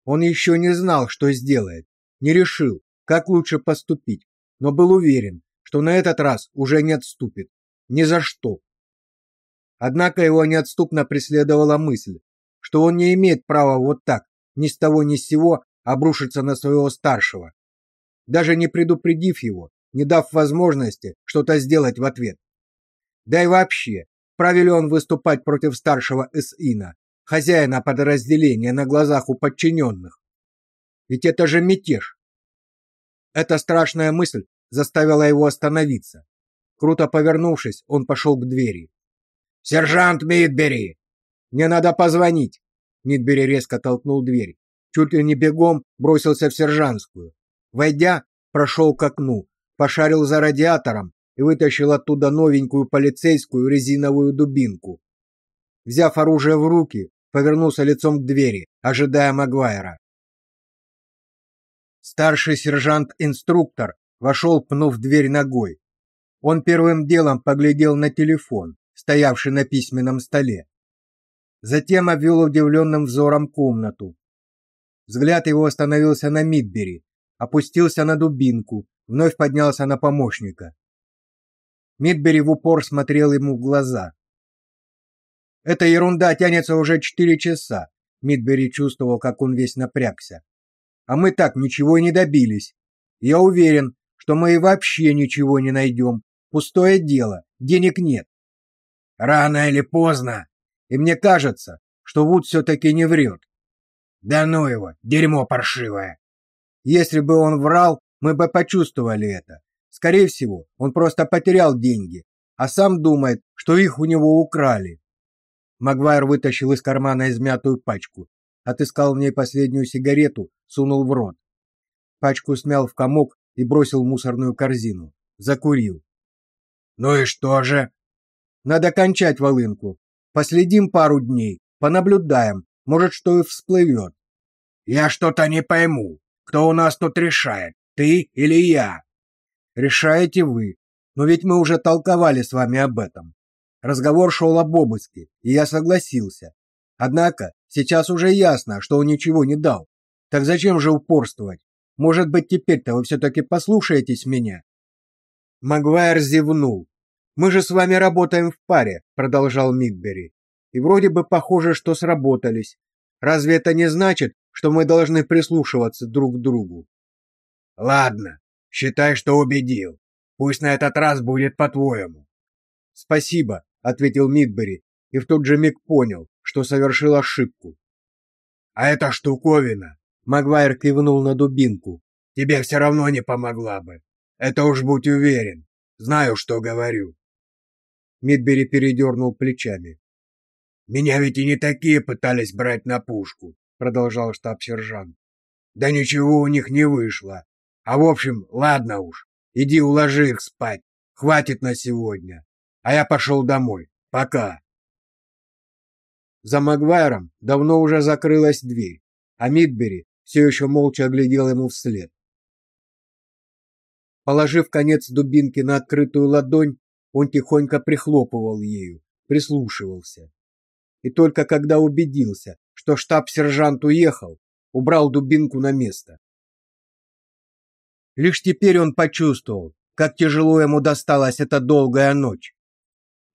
Он еще не знал, что сделает, не решил, как лучше поступить, но был уверен, что на этот раз уже не отступит. Ни за что. Однако его неотступно преследовала мысль, что он не имеет права вот так, ни с того ни с сего, обрушиться на своего старшего, даже не предупредив его, не дав возможности что-то сделать в ответ. Да и вообще, Вправе ли он выступать против старшего СИНа, хозяина подразделения на глазах у подчиненных? Ведь это же мятеж. Эта страшная мысль заставила его остановиться. Круто повернувшись, он пошел к двери. «Сержант Мидбери!» «Мне надо позвонить!» Мидбери резко толкнул дверь. Чуть ли не бегом бросился в сержантскую. Войдя, прошел к окну, пошарил за радиатором и вытащил оттуда новенькую полицейскую резиновую дубинку. Взяв оружие в руки, повернулся лицом к двери, ожидая Магуайра. Старший сержант-инструктор вошел, пнув дверь ногой. Он первым делом поглядел на телефон, стоявший на письменном столе. Затем обвел удивленным взором комнату. Взгляд его остановился на Мидбери, опустился на дубинку, вновь поднялся на помощника. Мидбери в упор смотрел ему в глаза. Эта ерунда тянется уже четыре часа. Мидбери чувствовал, как он весь напрягся. А мы так ничего и не добились. Я уверен, что мы и вообще ничего не найдем. Пустое дело, денег нет. Рано или поздно. И мне кажется, что Вуд все-таки не врет. Да ну его, дерьмо паршивое. Если бы он врал, мы бы почувствовали это. Скорее всего, он просто потерял деньги, а сам думает, что их у него украли. Магвайр вытащил из кармана измятую пачку, отыскал в ней последнюю сигарету, сунул в рот. Пачку смял в комок и бросил в мусорную корзину. Закурил. Ну и что же? Надо кончать волынку. Последим пару дней, понаблюдаем, может, что и всплывет. Я что-то не пойму. Кто у нас тут решает, ты или я? Решаете вы. Но ведь мы уже толковали с вами об этом. Разговор шел об обыске, и я согласился. Однако сейчас уже ясно, что он ничего не дал. Так зачем же упорствовать? Может быть, теперь-то вы все-таки послушаетесь меня?» Магуайр зевнул. «Мы же с вами работаем в паре», — продолжал Мидбери. «И вроде бы похоже, что сработались. Разве это не значит, что мы должны прислушиваться друг к другу?» «Ладно, считай, что убедил. Пусть на этот раз будет по-твоему». «Спасибо», ответил Мидбери и в тот же миг понял, что совершил ошибку. А эта штуковина, Магвайр кивнул на дубинку. Тебе все равно не помогла бы. Это уж будь уверен. Знаю, что говорю. Мидбери передернул плечами. Меня ведь и не такие пытались брать на пушку, продолжал штаб-сержант. Да ничего у них не вышло. А в общем, ладно уж. Иди уложи их спать. Хватит на сегодня. А я пошел домой. Пока. За Магвайром давно уже закрылась дверь, а Мидбери все еще молча глядел ему вслед. Положив конец дубинки на открытую ладонь, он тихонько прихлопывал ею, прислушивался. И только когда убедился, что штаб-сержант уехал, убрал дубинку на место. Лишь теперь он почувствовал, как тяжело ему досталась эта долгая ночь.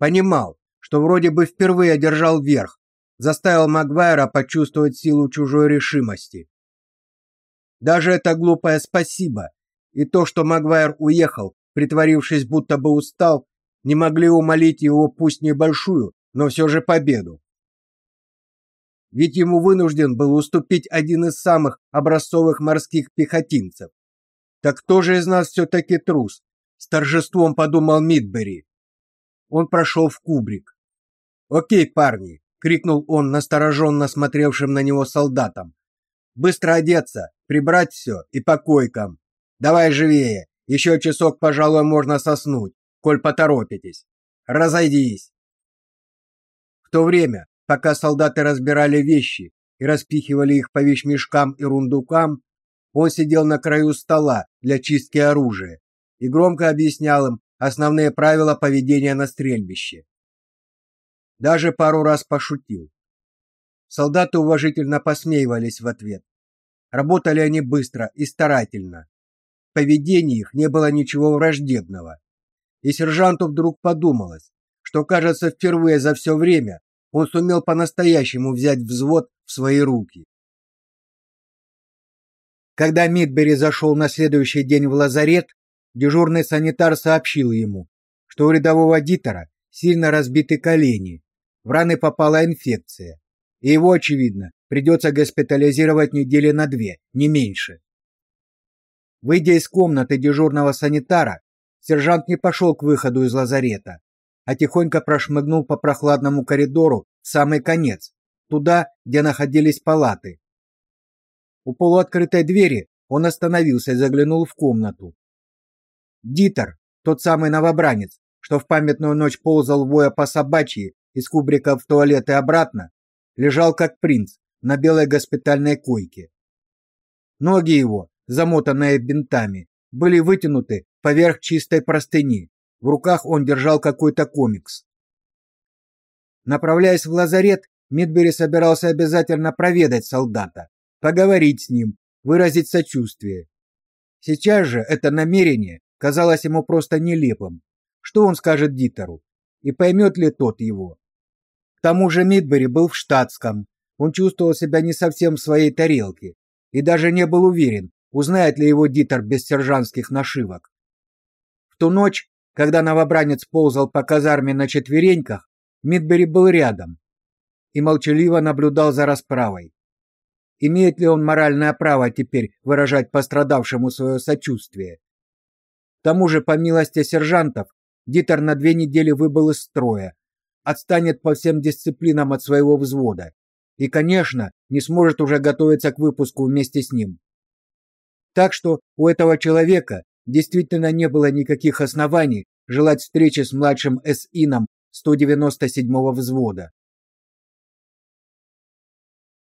Понимал, что вроде бы впервые одержал верх, заставил Магвайра почувствовать силу чужой решимости. Даже это глупое спасибо и то, что Магвайр уехал, притворившись, будто бы устал, не могли умолить его пусть небольшую, но все же победу. Ведь ему вынужден был уступить один из самых образцовых морских пехотинцев. Так кто же из нас все таки трус? С торжеством подумал Мидбери. Он прошел в кубрик. "О'кей, парни", крикнул он настороженно смотревшим на него солдатам. "Быстро одеться, прибрать все и по койкам. Давай живее. Еще часок, пожалуй, можно соснуть, коль поторопитесь. Разойдись". В то время, пока солдаты разбирали вещи и распихивали их по вещмешкам и рундукам, он сидел на краю стола для чистки оружия и громко объяснял им, основные правила поведения на стрельбище. Даже пару раз пошутил. Солдаты уважительно посмеивались в ответ. Работали они быстро и старательно. В поведении их не было ничего враждебного. И сержанту вдруг подумалось, что, кажется, впервые за все время он сумел по-настоящему взять взвод в свои руки. Когда Мидбери зашел на следующий день в лазарет, Дежурный санитар сообщил ему, что у рядового дитера сильно разбиты колени, в раны попала инфекция, и его, очевидно, придется госпитализировать недели на две, не меньше. Выйдя из комнаты дежурного санитара, сержант не пошел к выходу из лазарета, а тихонько прошмыгнул по прохладному коридору в самый конец, туда, где находились палаты. У полуоткрытой двери он остановился и заглянул в комнату. Дитер, тот самый новобранец, что в памятную ночь ползал воя по собачьи из кубрика в туалет и обратно, лежал как принц на белой госпитальной койке. Ноги его, замотанные бинтами, были вытянуты поверх чистой простыни. В руках он держал какой-то комикс. Направляясь в лазарет, Мидбери собирался обязательно проведать солдата, поговорить с ним, выразить сочувствие. Сейчас же это намерение казалось ему просто нелепым. Что он скажет Дитеру? И поймет ли тот его? К тому же Мидбери был в штатском. Он чувствовал себя не совсем в своей тарелке и даже не был уверен, узнает ли его Дитер без сержантских нашивок. В ту ночь, когда новобранец ползал по казарме на четвереньках, Мидбери был рядом и молчаливо наблюдал за расправой. Имеет ли он моральное право теперь выражать пострадавшему свое сочувствие? К тому же, по милости сержантов, Дитер на две недели выбыл из строя, отстанет по всем дисциплинам от своего взвода и, конечно, не сможет уже готовиться к выпуску вместе с ним. Так что у этого человека действительно не было никаких оснований желать встречи с младшим СИном 197-го взвода.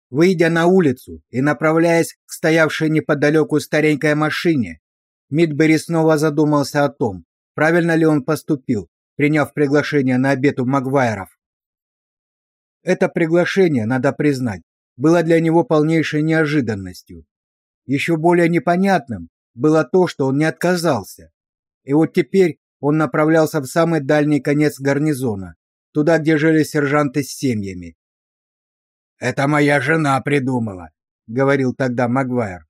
Выйдя на улицу и направляясь к стоявшей неподалеку старенькой машине, Мидбери снова задумался о том, правильно ли он поступил, приняв приглашение на обед у Магуайров. Это приглашение, надо признать, было для него полнейшей неожиданностью. Еще более непонятным было то, что он не отказался. И вот теперь он направлялся в самый дальний конец гарнизона, туда, где жили сержанты с семьями. «Это моя жена придумала», — говорил тогда Магуайр.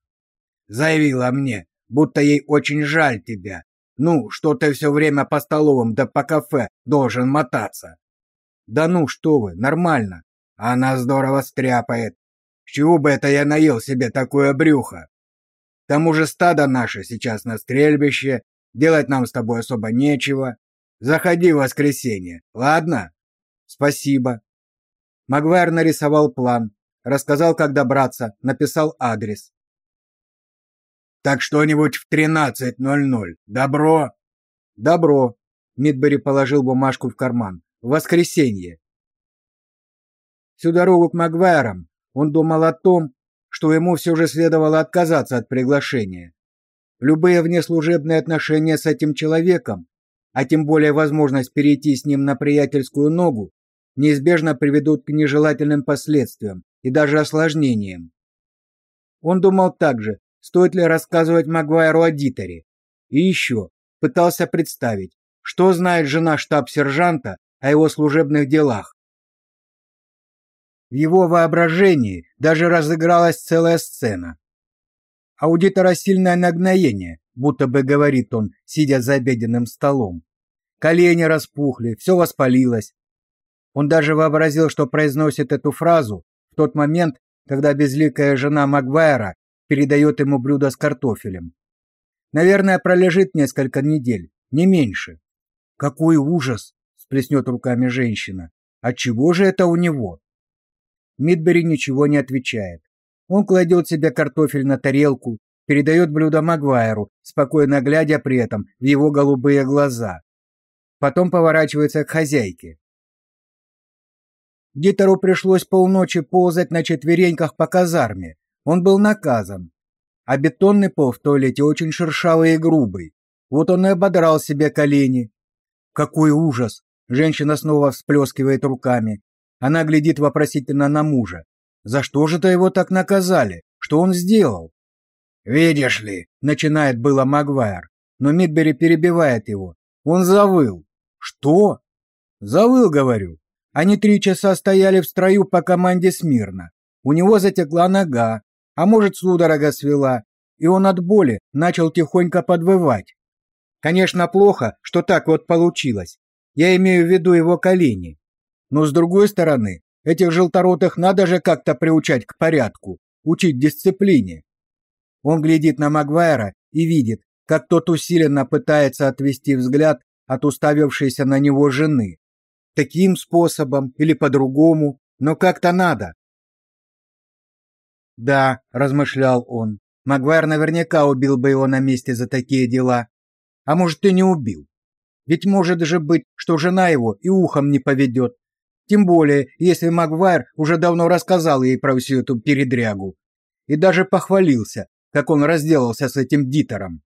«Заявила мне, будто ей очень жаль тебя. Ну, что ты все время по столовым да по кафе должен мотаться». «Да ну, что вы, нормально». «Она здорово стряпает. С чего бы это я наел себе такое брюхо? К тому же стадо наше сейчас на стрельбище, делать нам с тобой особо нечего. Заходи в воскресенье, ладно? Спасибо. Магуайр нарисовал план, рассказал, как добраться, написал адрес. Так что-нибудь в 13:00. Добро. Добро. Мидбери положил бумажку в карман. Воскресенье. Всю дорогу к Магуайрам он думал о том, что ему все же следовало отказаться от приглашения. Любые внеслужебные отношения с этим человеком, а тем более возможность перейти с ним на приятельскую ногу, неизбежно приведут к нежелательным последствиям и даже осложнениям. Он думал также, стоит ли рассказывать Магуайру о Дитере. И еще пытался представить, что знает жена штаб-сержанта о его служебных делах, в его воображении даже разыгралась целая сцена. Аудитора сильное нагноение, будто бы говорит он, сидя за обеденным столом. Колени распухли, все воспалилось. Он даже вообразил, что произносит эту фразу в тот момент, когда безликая жена Магуайра передает ему блюдо с картофелем. Наверное, пролежит несколько недель, не меньше. Какой ужас, сплеснет руками женщина. От чего же это у него? Мидбери ничего не отвечает. Он кладет себе картофель на тарелку, передает блюдо Магуайру, спокойно глядя при этом в его голубые глаза. Потом поворачивается к хозяйке. Дитеру пришлось полночи ползать на четвереньках по казарме. Он был наказан. А бетонный пол в туалете очень шершавый и грубый. Вот он и ободрал себе колени. Какой ужас! Женщина снова всплескивает руками. Она глядит вопросительно на мужа. За что же-то его так наказали? Что он сделал? Видишь ли, начинает было Магуайр, но Мидбери перебивает его. Он завыл. Что? Завыл, говорю. Они три часа стояли в строю по команде смирно. У него затекла нога, а может, судорога свела, и он от боли начал тихонько подвывать. Конечно, плохо, что так вот получилось. Я имею в виду его колени. Но с другой стороны, этих желторотых надо же как-то приучать к порядку, учить дисциплине. Он глядит на Магуайра и видит, как тот усиленно пытается отвести взгляд от уставившейся на него жены. Таким способом или по-другому, но как-то надо. Да, размышлял он. Магуайр наверняка убил бы его на месте за такие дела. А может, и не убил. Ведь может же быть, что жена его и ухом не поведет, тем более, если Магуайр уже давно рассказал ей про всю эту передрягу. И даже похвалился, как он разделался с этим Дитером.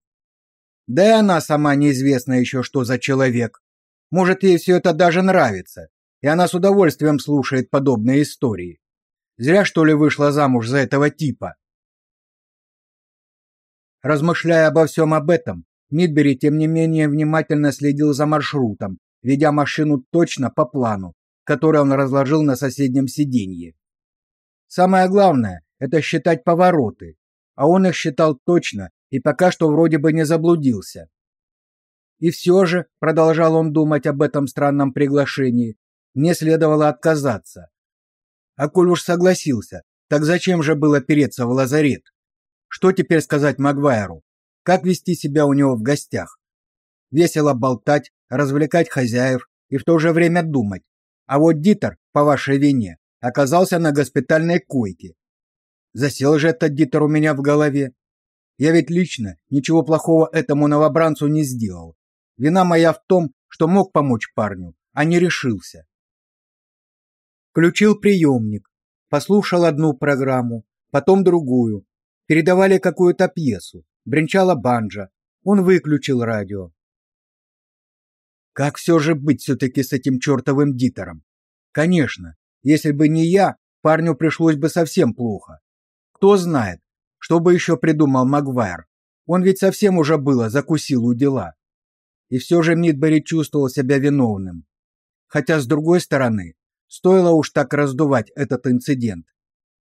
Да и она сама неизвестно еще, что за человек. Может, ей все это даже нравится, и она с удовольствием слушает подобные истории. Зря, что ли, вышла замуж за этого типа. Размышляя обо всем об этом, Мидбери, тем не менее, внимательно следил за маршрутом, ведя машину точно по плану, который он разложил на соседнем сиденье. Самое главное – это считать повороты, а он их считал точно и пока что вроде бы не заблудился. И все же, продолжал он думать об этом странном приглашении, мне следовало отказаться. А коль уж согласился, так зачем же было переться в лазарет? Что теперь сказать Магвайру? Как вести себя у него в гостях? Весело болтать, развлекать хозяев и в то же время думать. А вот Дитер, по вашей вине, оказался на госпитальной койке. Засел же этот Дитер у меня в голове. Я ведь лично ничего плохого этому новобранцу не сделал. Вина моя в том, что мог помочь парню, а не решился. Включил приемник, послушал одну программу, потом другую. Передавали какую-то пьесу, бренчала банджа. Он выключил радио. Как все же быть все-таки с этим чертовым дитером? Конечно, если бы не я, парню пришлось бы совсем плохо. Кто знает, что бы еще придумал Магвайр. Он ведь совсем уже было закусил у дела. И все же Мидбери чувствовал себя виновным. Хотя, с другой стороны, Стоило уж так раздувать этот инцидент.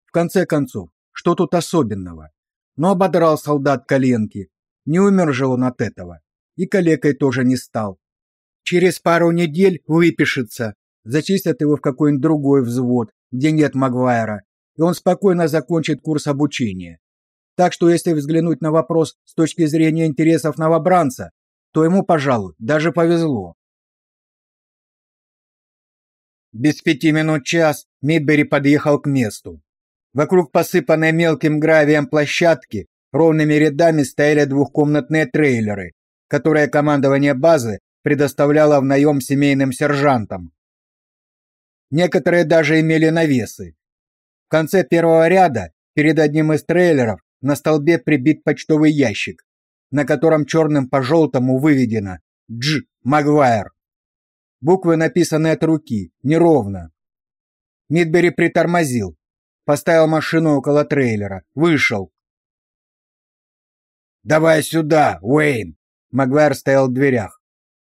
В конце концов, что тут особенного? Но ободрал солдат коленки. Не умер же он от этого. И калекой тоже не стал. Через пару недель выпишется. Зачистят его в какой-нибудь другой взвод, где нет Магуайра, и он спокойно закончит курс обучения. Так что если взглянуть на вопрос с точки зрения интересов новобранца, то ему, пожалуй, даже повезло. Без пяти минут час Мидбери подъехал к месту. Вокруг посыпанной мелким гравием площадки ровными рядами стояли двухкомнатные трейлеры, которые командование базы предоставляло в наем семейным сержантам. Некоторые даже имели навесы. В конце первого ряда, перед одним из трейлеров, на столбе прибит почтовый ящик, на котором черным по желтому выведено «Дж. Магуайр». Буквы написаны от руки, неровно. Мидбери притормозил, поставил машину около трейлера, вышел. «Давай сюда, Уэйн!» Магуайр стоял в дверях.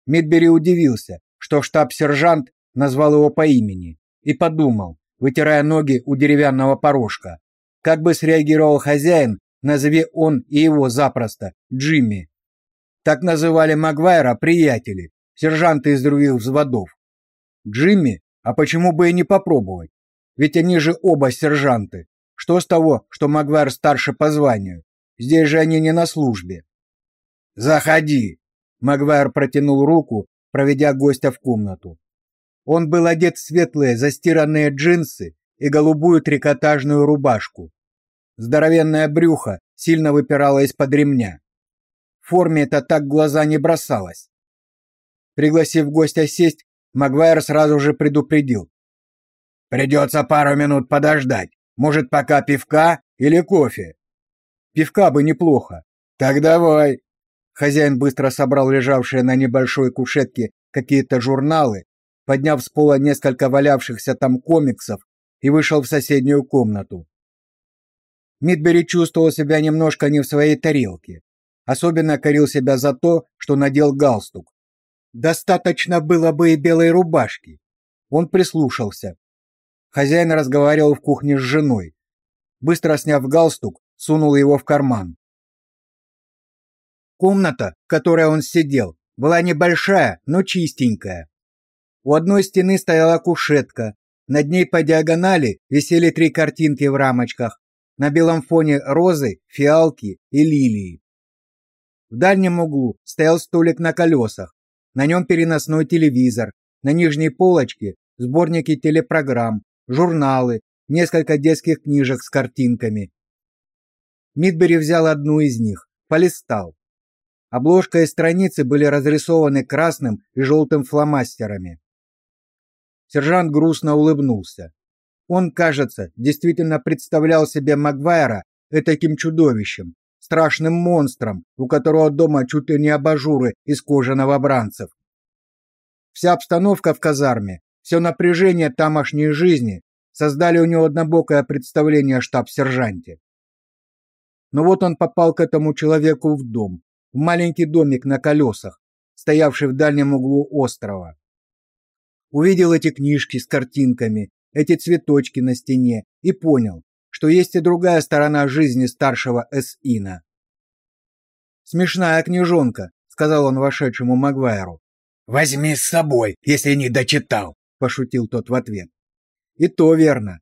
Мидбери удивился, что штаб-сержант назвал его по имени, и подумал, вытирая ноги у деревянного порожка, как бы среагировал хозяин, назови он и его запросто Джимми. Так называли Магуайра приятели, сержанты из других взводов. Джимми, а почему бы и не попробовать? Ведь они же оба сержанты. Что с того, что Магвар старше по званию? Здесь же они не на службе. Заходи. Магвар протянул руку, проведя гостя в комнату. Он был одет в светлые застиранные джинсы и голубую трикотажную рубашку. Здоровенное брюхо сильно выпирало из-под ремня. В форме это так глаза не бросалось. Пригласив гостя сесть, Магуайр сразу же предупредил. «Придется пару минут подождать. Может, пока пивка или кофе?» «Пивка бы неплохо». «Так давай». Хозяин быстро собрал лежавшие на небольшой кушетке какие-то журналы, подняв с пола несколько валявшихся там комиксов и вышел в соседнюю комнату. Мидбери чувствовал себя немножко не в своей тарелке. Особенно корил себя за то, что надел галстук. Достаточно было бы и белой рубашки. Он прислушался. Хозяин разговаривал в кухне с женой. Быстро сняв галстук, сунул его в карман. Комната, в которой он сидел, была небольшая, но чистенькая. У одной стены стояла кушетка, над ней по диагонали висели три картинки в рамочках, на белом фоне розы, фиалки и лилии. В дальнем углу стоял столик на колесах, на нем переносной телевизор, на нижней полочке сборники телепрограмм, журналы, несколько детских книжек с картинками. Мидбери взял одну из них, полистал. Обложка и страницы были разрисованы красным и желтым фломастерами. Сержант грустно улыбнулся. Он, кажется, действительно представлял себе Магвайра этаким чудовищем, страшным монстром, у которого дома чуть ли не абажуры из кожи новобранцев. Вся обстановка в казарме, все напряжение тамошней жизни создали у него однобокое представление о штаб-сержанте. Но вот он попал к этому человеку в дом, в маленький домик на колесах, стоявший в дальнем углу острова. Увидел эти книжки с картинками, эти цветочки на стене и понял, что есть и другая сторона жизни старшего Эсина. «Смешная книжонка», — сказал он вошедшему Магуайру. «Возьми с собой, если не дочитал», — пошутил тот в ответ. «И то верно».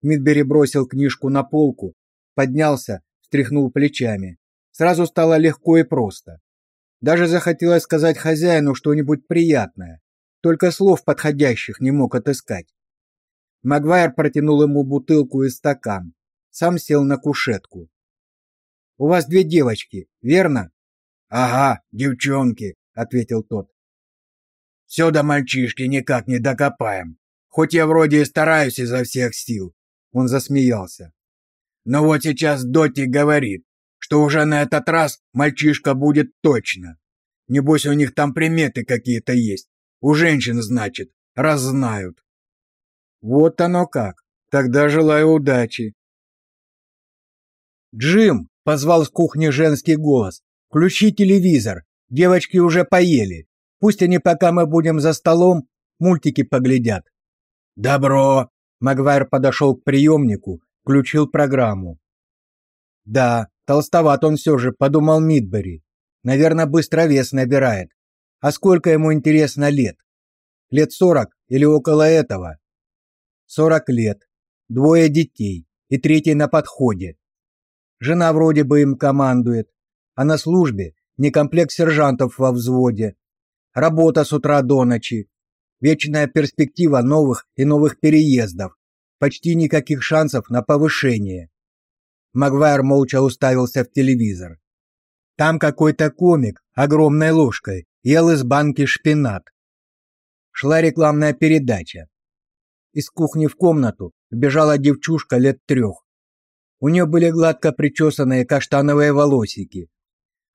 Мидбери бросил книжку на полку, поднялся встряхнул плечами. Сразу стало легко и просто. Даже захотелось сказать хозяину что-нибудь приятное, только слов подходящих не мог отыскать. Магуайр протянул ему бутылку и стакан, сам сел на кушетку. У вас две девочки, верно? Ага, девчонки, ответил тот. Все до мальчишки никак не докопаем. Хоть я вроде и стараюсь изо всех сил. Он засмеялся. Но вот сейчас Доти говорит, что уже на этот раз мальчишка будет точно. Небось, у них там приметы какие-то есть. У женщин, значит, раз знают. Вот оно как. Тогда желаю удачи. Джим, позвал с кухни женский голос. Включи телевизор. Девочки уже поели. Пусть они, пока мы будем за столом, мультики поглядят. Добро. Магвайр подошел к приемнику, включил программу. Да, толстоват он все же, подумал Мидбери. Наверное, быстро вес набирает. А сколько ему интересно лет? Лет сорок или около этого? Сорок лет. Двое детей и третий на подходе. Жена вроде бы им командует, а на службе не комплект сержантов во взводе. Работа с утра до ночи. Вечная перспектива новых и новых переездов почти никаких шансов на повышение. Магвайр молча уставился в телевизор. Там какой-то комик огромной ложкой ел из банки шпинат. Шла рекламная передача. Из кухни в комнату вбежала девчушка лет трех. У нее были гладко причесанные каштановые волосики,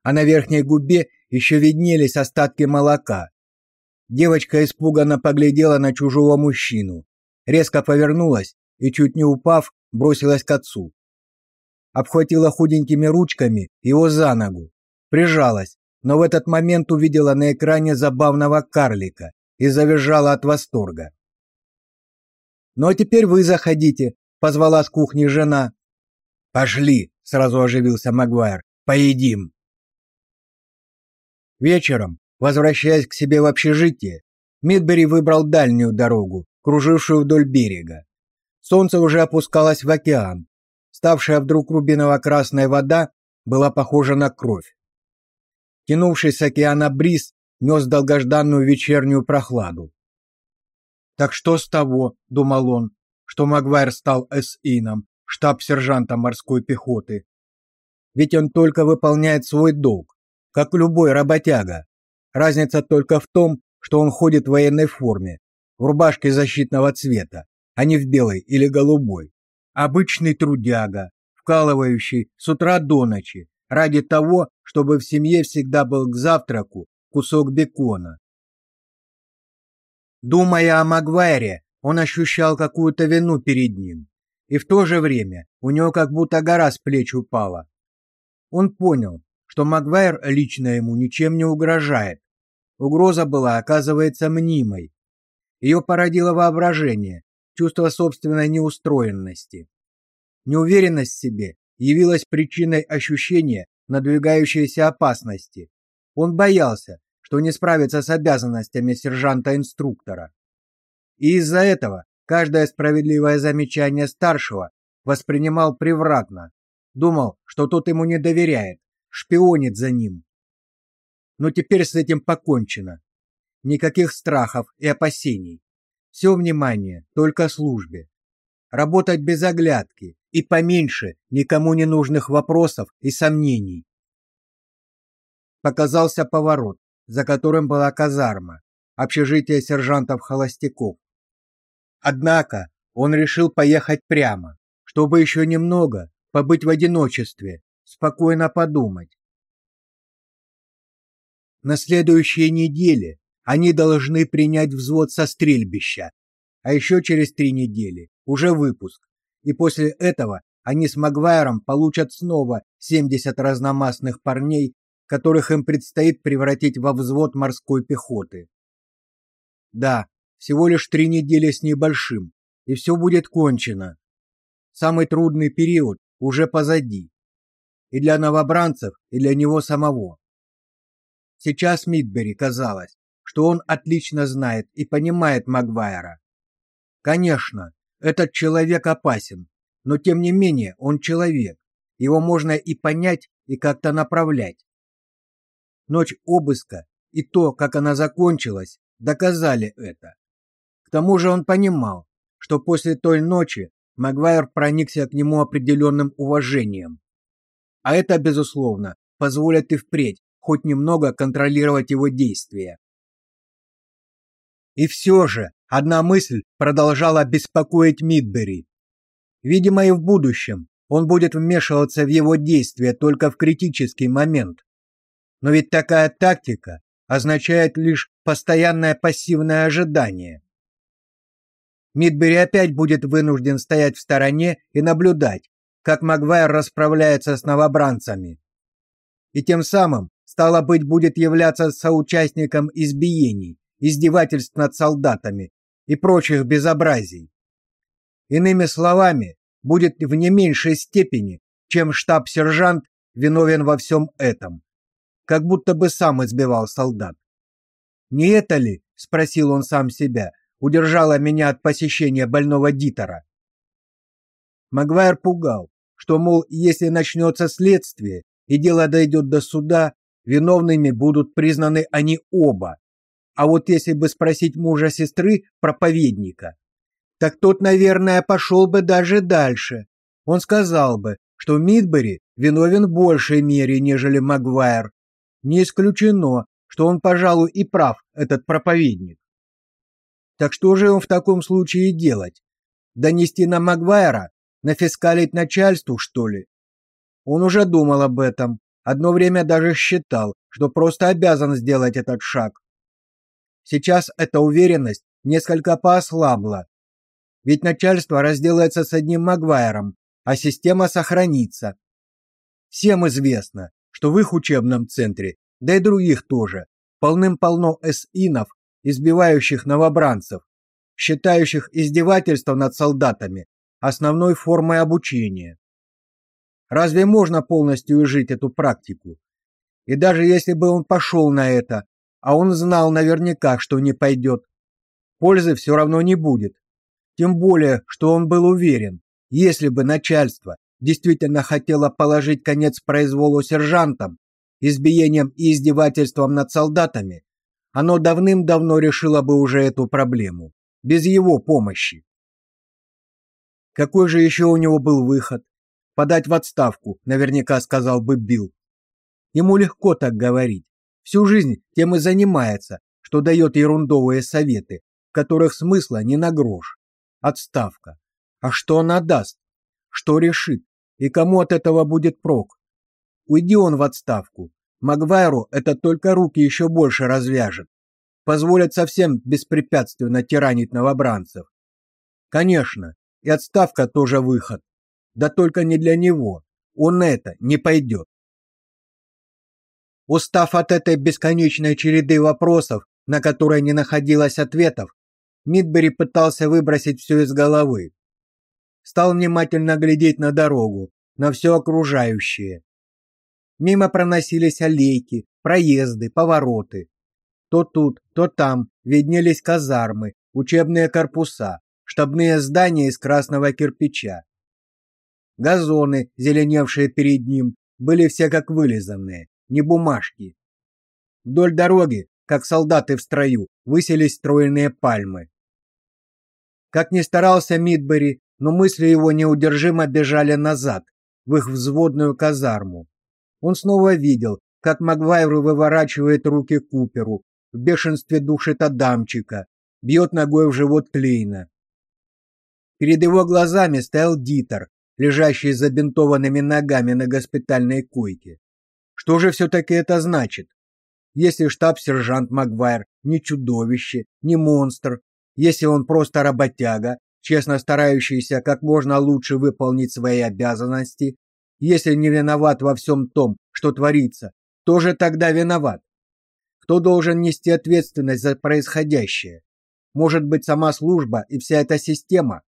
а на верхней губе еще виднелись остатки молока. Девочка испуганно поглядела на чужого мужчину, резко повернулась и, чуть не упав, бросилась к отцу. Обхватила худенькими ручками его за ногу, прижалась, но в этот момент увидела на экране забавного карлика и завизжала от восторга. «Ну а теперь вы заходите», — позвала с кухни жена. «Пошли», — сразу оживился Магуайр, — «поедим». Вечером, возвращаясь к себе в общежитие, Мидбери выбрал дальнюю дорогу, кружившую вдоль берега. Солнце уже опускалось в океан. Ставшая вдруг рубиново-красная вода была похожа на кровь. Тянувший с океана бриз нес долгожданную вечернюю прохладу. Так что с того, думал он, что Магвайр стал эс-ином, штаб-сержантом морской пехоты. Ведь он только выполняет свой долг, как любой работяга. Разница только в том, что он ходит в военной форме, в рубашке защитного цвета, а не в белой или голубой. Обычный трудяга, вкалывающий с утра до ночи ради того, чтобы в семье всегда был к завтраку кусок бекона. Думая о Магвайре, он ощущал какую-то вину перед ним, и в то же время у него как будто гора с плеч упала. Он понял, что Магвайр лично ему ничем не угрожает. Угроза была, оказывается, мнимой, ее породило воображение, чувство собственной неустроенности. Неуверенность в себе явилась причиной ощущения надвигающейся опасности. Он боялся, что не справится с обязанностями сержанта-инструктора. И из-за этого каждое справедливое замечание старшего воспринимал превратно, думал, что тот ему не доверяет, шпионит за ним. Но теперь с этим покончено никаких страхов и опасений. Все внимание только службе. Работать без оглядки и поменьше никому не нужных вопросов и сомнений. Показался поворот, за которым была казарма, общежитие сержантов-холостяков. Однако он решил поехать прямо, чтобы еще немного побыть в одиночестве спокойно подумать. На следующей неделе они должны принять взвод со стрельбища, а еще через три недели уже выпуск. И после этого они с Магвайром получат снова 70 разномастных парней, которых им предстоит превратить во взвод морской пехоты. Да, всего лишь три недели с небольшим, и все будет кончено. Самый трудный период уже позади. И для новобранцев, и для него самого. Сейчас Мидбери казалось, что он отлично знает и понимает Магвайра. Конечно, этот человек опасен, но тем не менее он человек. Его можно и понять, и как-то направлять. Ночь обыска и то, как она закончилась, доказали это. К тому же он понимал, что после той ночи Магуайр проникся к нему определенным уважением. А это, безусловно, позволит и впредь хоть немного контролировать его действия. И все же одна мысль продолжала беспокоить Мидбери. Видимо, и в будущем он будет вмешиваться в его действия только в критический момент. Но ведь такая тактика означает лишь постоянное пассивное ожидание. Мидбери опять будет вынужден стоять в стороне и наблюдать, как Магвайр расправляется с новобранцами. И тем самым, стало быть, будет являться соучастником избиений, издевательств над солдатами и прочих безобразий. Иными словами, будет в не меньшей степени, чем штаб-сержант виновен во всем этом. Как будто бы сам избивал солдат. Не это ли, спросил он сам себя, удержало меня от посещения больного Дитера? Магуайр пугал, что, мол, если начнется следствие и дело дойдет до суда, виновными будут признаны они оба. А вот если бы спросить мужа сестры, проповедника, так тот, наверное, пошел бы даже дальше. Он сказал бы, что Мидбери виновен в большей мере, нежели Магуайр. Не исключено, что он, пожалуй, и прав, этот проповедник. Так что же он в таком случае делать? Донести на Магуайра? Нафискалить начальству, что ли? Он уже думал об этом. Одно время даже считал, что просто обязан сделать этот шаг. Сейчас эта уверенность несколько поослабла, ведь начальство разделается с одним Магвайром, а система сохранится. Всем известно, что в их учебном центре, да и других тоже, полным-полно эсинов, избивающих новобранцев, считающих издевательство над солдатами основной формой обучения. Разве можно полностью изжить эту практику? И даже если бы он пошел на это, а он знал наверняка, что не пойдет, пользы все равно не будет. Тем более, что он был уверен, если бы начальство действительно хотело положить конец произволу сержантам, избиениям и издевательствам над солдатами, оно давным-давно решило бы уже эту проблему, без его помощи. Какой же еще у него был выход? Подать в отставку, наверняка сказал бы Билл. Ему легко так говорить. Всю жизнь тем и занимается, что дает ерундовые советы, в которых смысла не на грош отставка. А что она даст? Что решит? И кому от этого будет прок? Уйди он в отставку. Магвайру это только руки еще больше развяжет. Позволит совсем беспрепятственно тиранить новобранцев. Конечно, и отставка тоже выход. Да только не для него. Он это не пойдет. Устав от этой бесконечной череды вопросов, на которые не находилось ответов, Мидбери пытался выбросить все из головы. Стал внимательно глядеть на дорогу, на все окружающее. Мимо проносились аллейки, проезды, повороты. То тут, то там виднелись казармы, учебные корпуса, штабные здания из красного кирпича. Газоны, зеленевшие перед ним, были все как вылизанные, не бумажки. Вдоль дороги, как солдаты в строю, высились стройные пальмы. Как ни старался Мидбери, но мысли его неудержимо бежали назад, в их взводную казарму. Он снова видел, как Магвайр выворачивает руки Куперу, в бешенстве душит Адамчика, бьет ногой в живот Клейна. Перед его глазами стоял Дитер, лежащий с забинтованными ногами на госпитальной койке. Что же все-таки это значит? Если штаб-сержант Магуайр не чудовище, не монстр, если он просто работяга, честно старающийся как можно лучше выполнить свои обязанности, если не виноват во всем том, что творится, кто же тогда виноват? Кто должен нести ответственность за происходящее? Может быть, сама служба и вся эта система?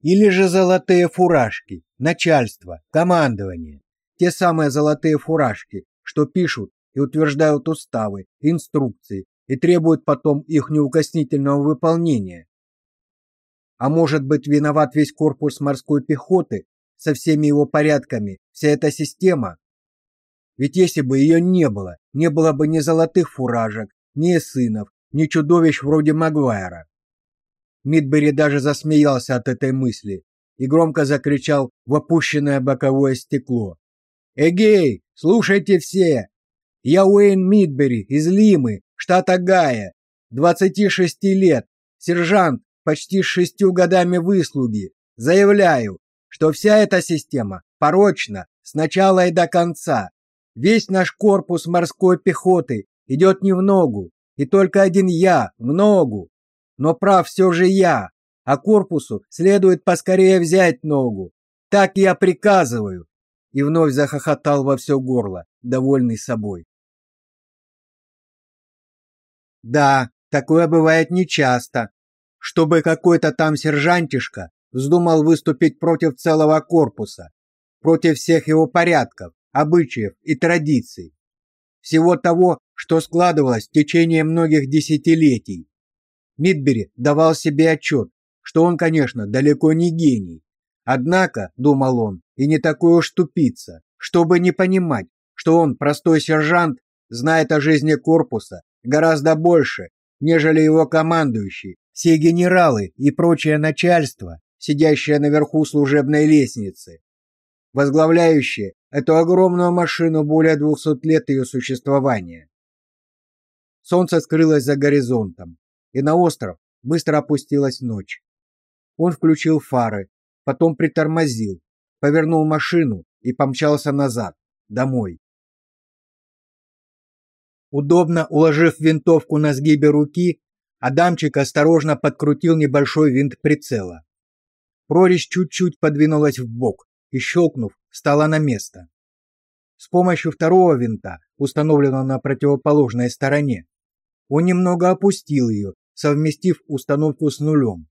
Или же золотые фуражки, начальство, командование? Те самые золотые фуражки, что пишут и утверждают уставы, инструкции и требуют потом их неукоснительного выполнения. А может быть, виноват весь корпус морской пехоты со всеми его порядками, вся эта система? Ведь если бы ее не было, не было бы ни золотых фуражек, ни сынов, ни чудовищ вроде Магуайра. Мидбери даже засмеялся от этой мысли и громко закричал в опущенное боковое стекло. «Эгей, слушайте все! Я Уэйн Мидбери из Лимы, штат Огайо, 26 лет, сержант, почти шестью годами выслуги. Заявляю, что вся эта система порочна с начала и до конца. Весь наш корпус морской пехоты идет не в ногу, и только один я в ногу. Но прав все же я, а корпусу следует поскорее взять ногу. Так я приказываю. И вновь захохотал во все горло, довольный собой. Да, такое бывает нечасто, чтобы какой-то там сержантишка вздумал выступить против целого корпуса, против всех его порядков, обычаев и традиций, всего того, что складывалось в течение многих десятилетий. Мидбери давал себе отчет, что он, конечно, далеко не гений. Однако, думал он, и не такой уж тупица, чтобы не понимать, что он, простой сержант, знает о жизни корпуса гораздо больше, нежели его командующий, все генералы и прочее начальство, сидящее наверху служебной лестницы, возглавляющее эту огромную машину более двухсот лет ее существования. Солнце скрылось за горизонтом, и на остров быстро опустилась ночь. Он включил фары, потом притормозил, повернул машину и помчался назад, домой. Удобно уложив винтовку на сгибе руки, Адамчик осторожно подкрутил небольшой винт прицела. Прорезь чуть-чуть подвинулась в бок и щелкнув, стала на место. С помощью второго винта, установленного на противоположной стороне, он немного опустил ее, совместив установку с нулем.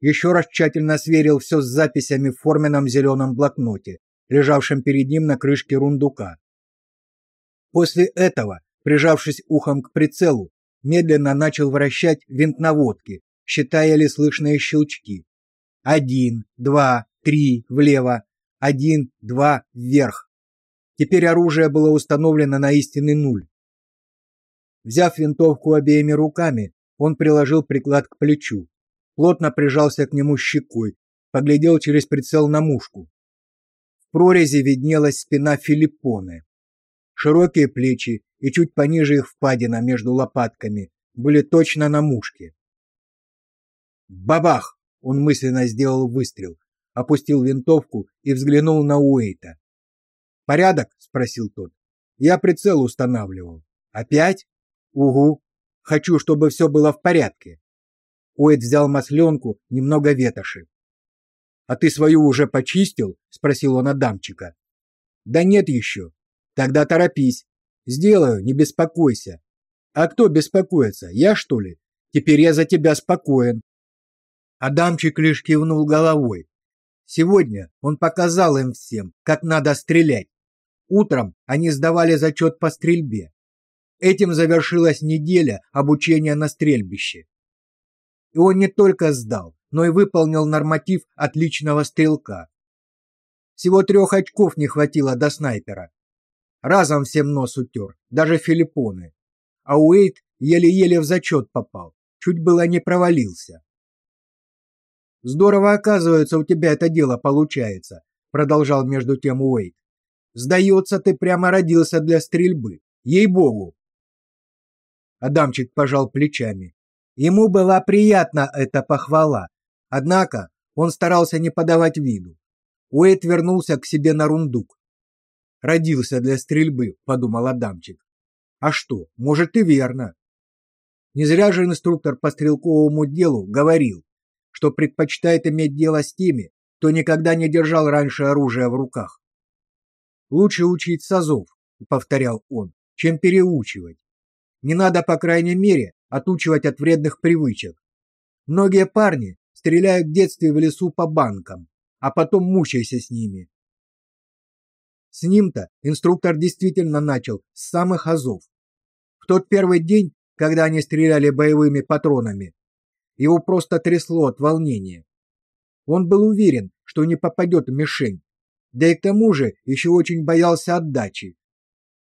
Еще раз тщательно сверил все с записями в форменном зеленом блокноте, лежавшем перед ним на крышке рундука. После этого прижавшись ухом к прицелу, медленно начал вращать винт наводки, считая ли слышные щелчки. Один, два, три влево, один, два вверх. Теперь оружие было установлено на истинный нуль. Взяв винтовку обеими руками, он приложил приклад к плечу, плотно прижался к нему щекой, поглядел через прицел на мушку. В прорези виднелась спина Филиппоны. Широкие плечи и чуть пониже их впадина между лопатками были точно на мушке. Бабах! Он мысленно сделал выстрел, опустил винтовку и взглянул на Уэйта. «Порядок?» — спросил тот. «Я прицел устанавливал». «Опять?» «Угу. Хочу, чтобы все было в порядке». Уэйт взял масленку, немного ветоши. «А ты свою уже почистил?» — спросил он Адамчика. «Да нет еще. Тогда торопись. Сделаю, не беспокойся. А кто беспокоится? Я, что ли? Теперь я за тебя спокоен. Адамчик лишь кивнул головой. Сегодня он показал им всем, как надо стрелять. Утром они сдавали зачет по стрельбе. Этим завершилась неделя обучения на стрельбище. И он не только сдал, но и выполнил норматив отличного стрелка. Всего трех очков не хватило до снайпера. Разом всем нос утер, даже Филиппоны. А Уэйт еле-еле в зачет попал, чуть было не провалился. Здорово, оказывается, у тебя это дело получается, продолжал между тем Уэйт. Сдается, ты прямо родился для стрельбы. Ей-богу. Адамчик пожал плечами. Ему была приятна эта похвала. Однако он старался не подавать виду. Уэйт вернулся к себе на рундук. Родился для стрельбы, подумал Адамчик. А что, может и верно. Не зря же инструктор по стрелковому делу говорил, что предпочитает иметь дело с теми, кто никогда не держал раньше оружие в руках. Лучше учить с азов, повторял он, чем переучивать. Не надо, по крайней мере, отучивать от вредных привычек. Многие парни стреляют в детстве в лесу по банкам, а потом мучайся с ними. С ним-то инструктор действительно начал с самых азов. В тот первый день, когда они стреляли боевыми патронами, его просто трясло от волнения. Он был уверен, что не попадет в мишень, да и к тому же еще очень боялся отдачи.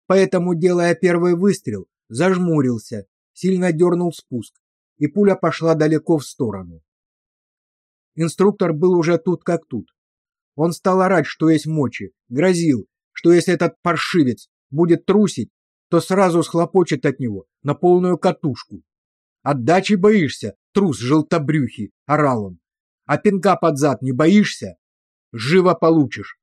Поэтому, делая первый выстрел, зажмурился, сильно дернул спуск, и пуля пошла далеко в сторону. Инструктор был уже тут как тут. Он стал орать, что есть мочи, грозил, что если этот паршивец будет трусить, то сразу схлопочет от него на полную катушку. Отдачи боишься, трус желтобрюхий, орал он. А пинка под зад не боишься? Живо получишь.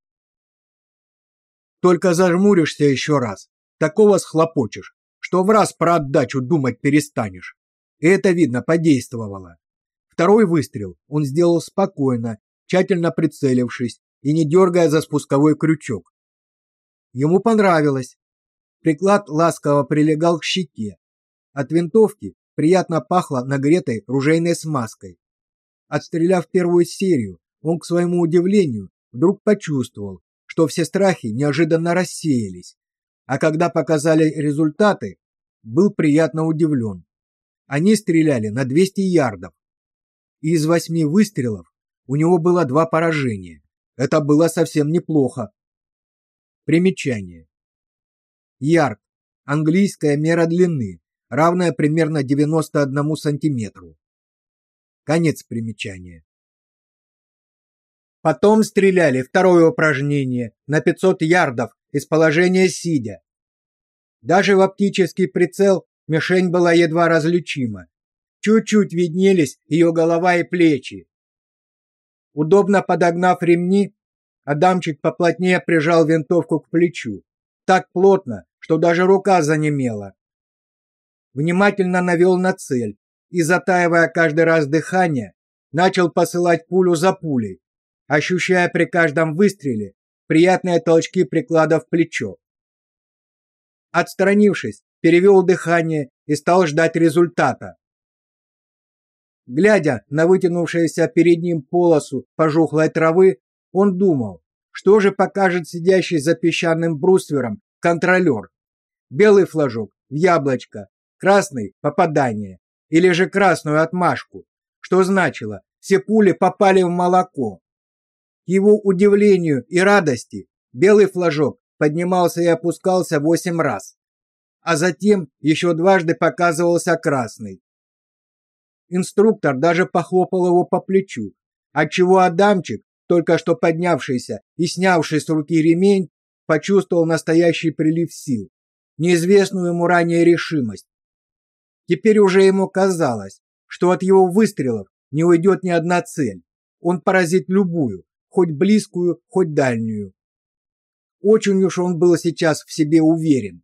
Только зажмуришься еще раз, такого схлопочешь, что в раз про отдачу думать перестанешь. И это видно подействовало. Второй выстрел он сделал спокойно, тщательно прицелившись и не дергая за спусковой крючок. Ему понравилось. Приклад ласково прилегал к щеке. От винтовки приятно пахло нагретой ружейной смазкой. Отстреляв первую серию, он к своему удивлению вдруг почувствовал, что все страхи неожиданно рассеялись. А когда показали результаты, был приятно удивлен. Они стреляли на 200 ярдов, и из восьми выстрелов у него было два поражения. Это было совсем неплохо. Примечание. Ярд английская мера длины, равная примерно 91 сантиметру. Конец примечания. Потом стреляли второе упражнение на 500 ярдов из положения сидя. Даже в оптический прицел мишень была едва различима, Чуть-чуть виднелись ее голова и плечи. Удобно подогнав ремни, Адамчик поплотнее прижал винтовку к плечу, так плотно, что даже рука занемела. Внимательно навел на цель и, затаивая каждый раз дыхание, начал посылать пулю за пулей, ощущая при каждом выстреле приятные толчки приклада в плечо. Отстранившись, перевел дыхание и стал ждать результата. Глядя на вытянувшуюся перед ним полосу пожухлой травы, он думал, что же покажет сидящий за песчаным бруствером контролер. Белый флажок в яблочко, красный попадание или же красную отмашку, что значило, все пули попали в молоко. К его удивлению и радости белый флажок поднимался и опускался восемь раз, а затем еще дважды показывался красный. Инструктор даже похлопал его по плечу, отчего Адамчик, только что поднявшийся и снявший с руки ремень, почувствовал настоящий прилив сил, неизвестную ему ранее решимость. Теперь уже ему казалось, что от его выстрелов не уйдет ни одна цель. Он поразит любую, хоть близкую, хоть дальнюю. Очень уж он был сейчас в себе уверен.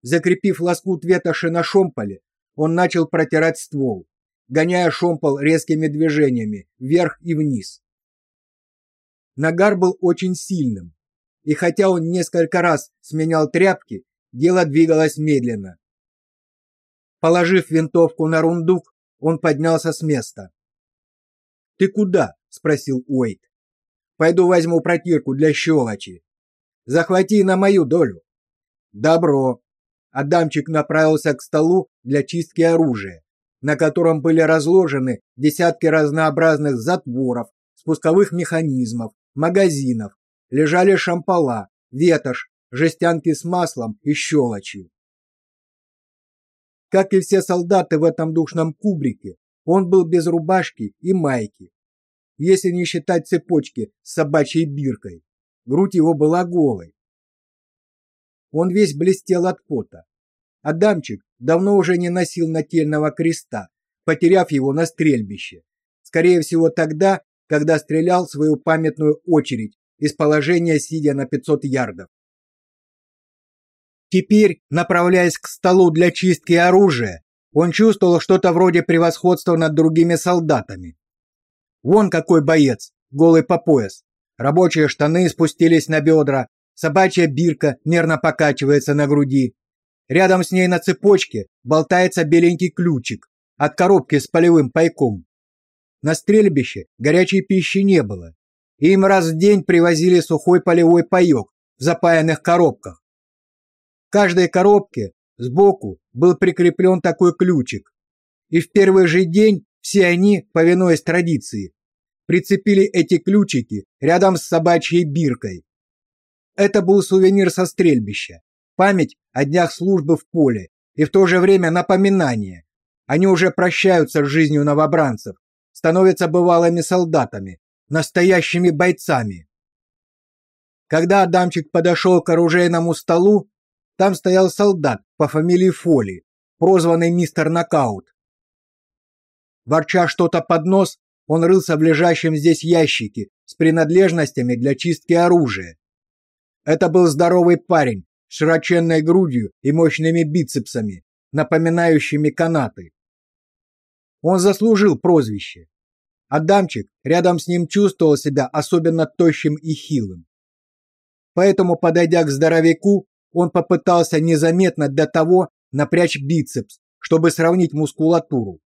Закрепив лоскут ветоши на шомполе, он начал протирать ствол, гоняя шомпол резкими движениями вверх и вниз. Нагар был очень сильным, и хотя он несколько раз сменял тряпки, дело двигалось медленно. Положив винтовку на рундук, он поднялся с места. "Ты куда?" спросил Уэйт. "Пойду возьму протирку для щелочи. Захвати на мою долю". "Добро", Адамчик направился к столу для чистки оружия, на котором были разложены десятки разнообразных затворов, спусковых механизмов, магазинов, лежали шампала, ветошь, жестянки с маслом и щелочью. Как и все солдаты в этом душном кубрике, он был без рубашки и майки. Если не считать цепочки с собачьей биркой, грудь его была голой. Он весь блестел от пота. Адамчик давно уже не носил нательного креста, потеряв его на стрельбище. Скорее всего, тогда, когда стрелял свою памятную очередь из положения сидя на 500 ярдов. Теперь, направляясь к столу для чистки оружия, он чувствовал что-то вроде превосходства над другими солдатами. Вон какой боец, голый по пояс. Рабочие штаны спустились на бедра, собачья бирка нервно покачивается на груди. Рядом с ней на цепочке болтается беленький ключик от коробки с полевым пайком. На стрельбище горячей пищи не было. Им раз в день привозили сухой полевой паёк в запаянных коробках каждой коробке сбоку был прикреплен такой ключик. И в первый же день все они, повинуясь традиции, прицепили эти ключики рядом с собачьей биркой. Это был сувенир со стрельбища, память о днях службы в поле и в то же время напоминание. Они уже прощаются с жизнью новобранцев, становятся бывалыми солдатами, настоящими бойцами. Когда Адамчик подошел к оружейному столу, там стоял солдат по фамилии Фоли, прозванный мистер Нокаут. Ворча что-то под нос, он рылся в лежащем здесь ящике с принадлежностями для чистки оружия. Это был здоровый парень с широченной грудью и мощными бицепсами, напоминающими канаты. Он заслужил прозвище. Адамчик рядом с ним чувствовал себя особенно тощим и хилым. Поэтому, подойдя к здоровяку, он попытался незаметно для того напрячь бицепс, чтобы сравнить мускулатуру.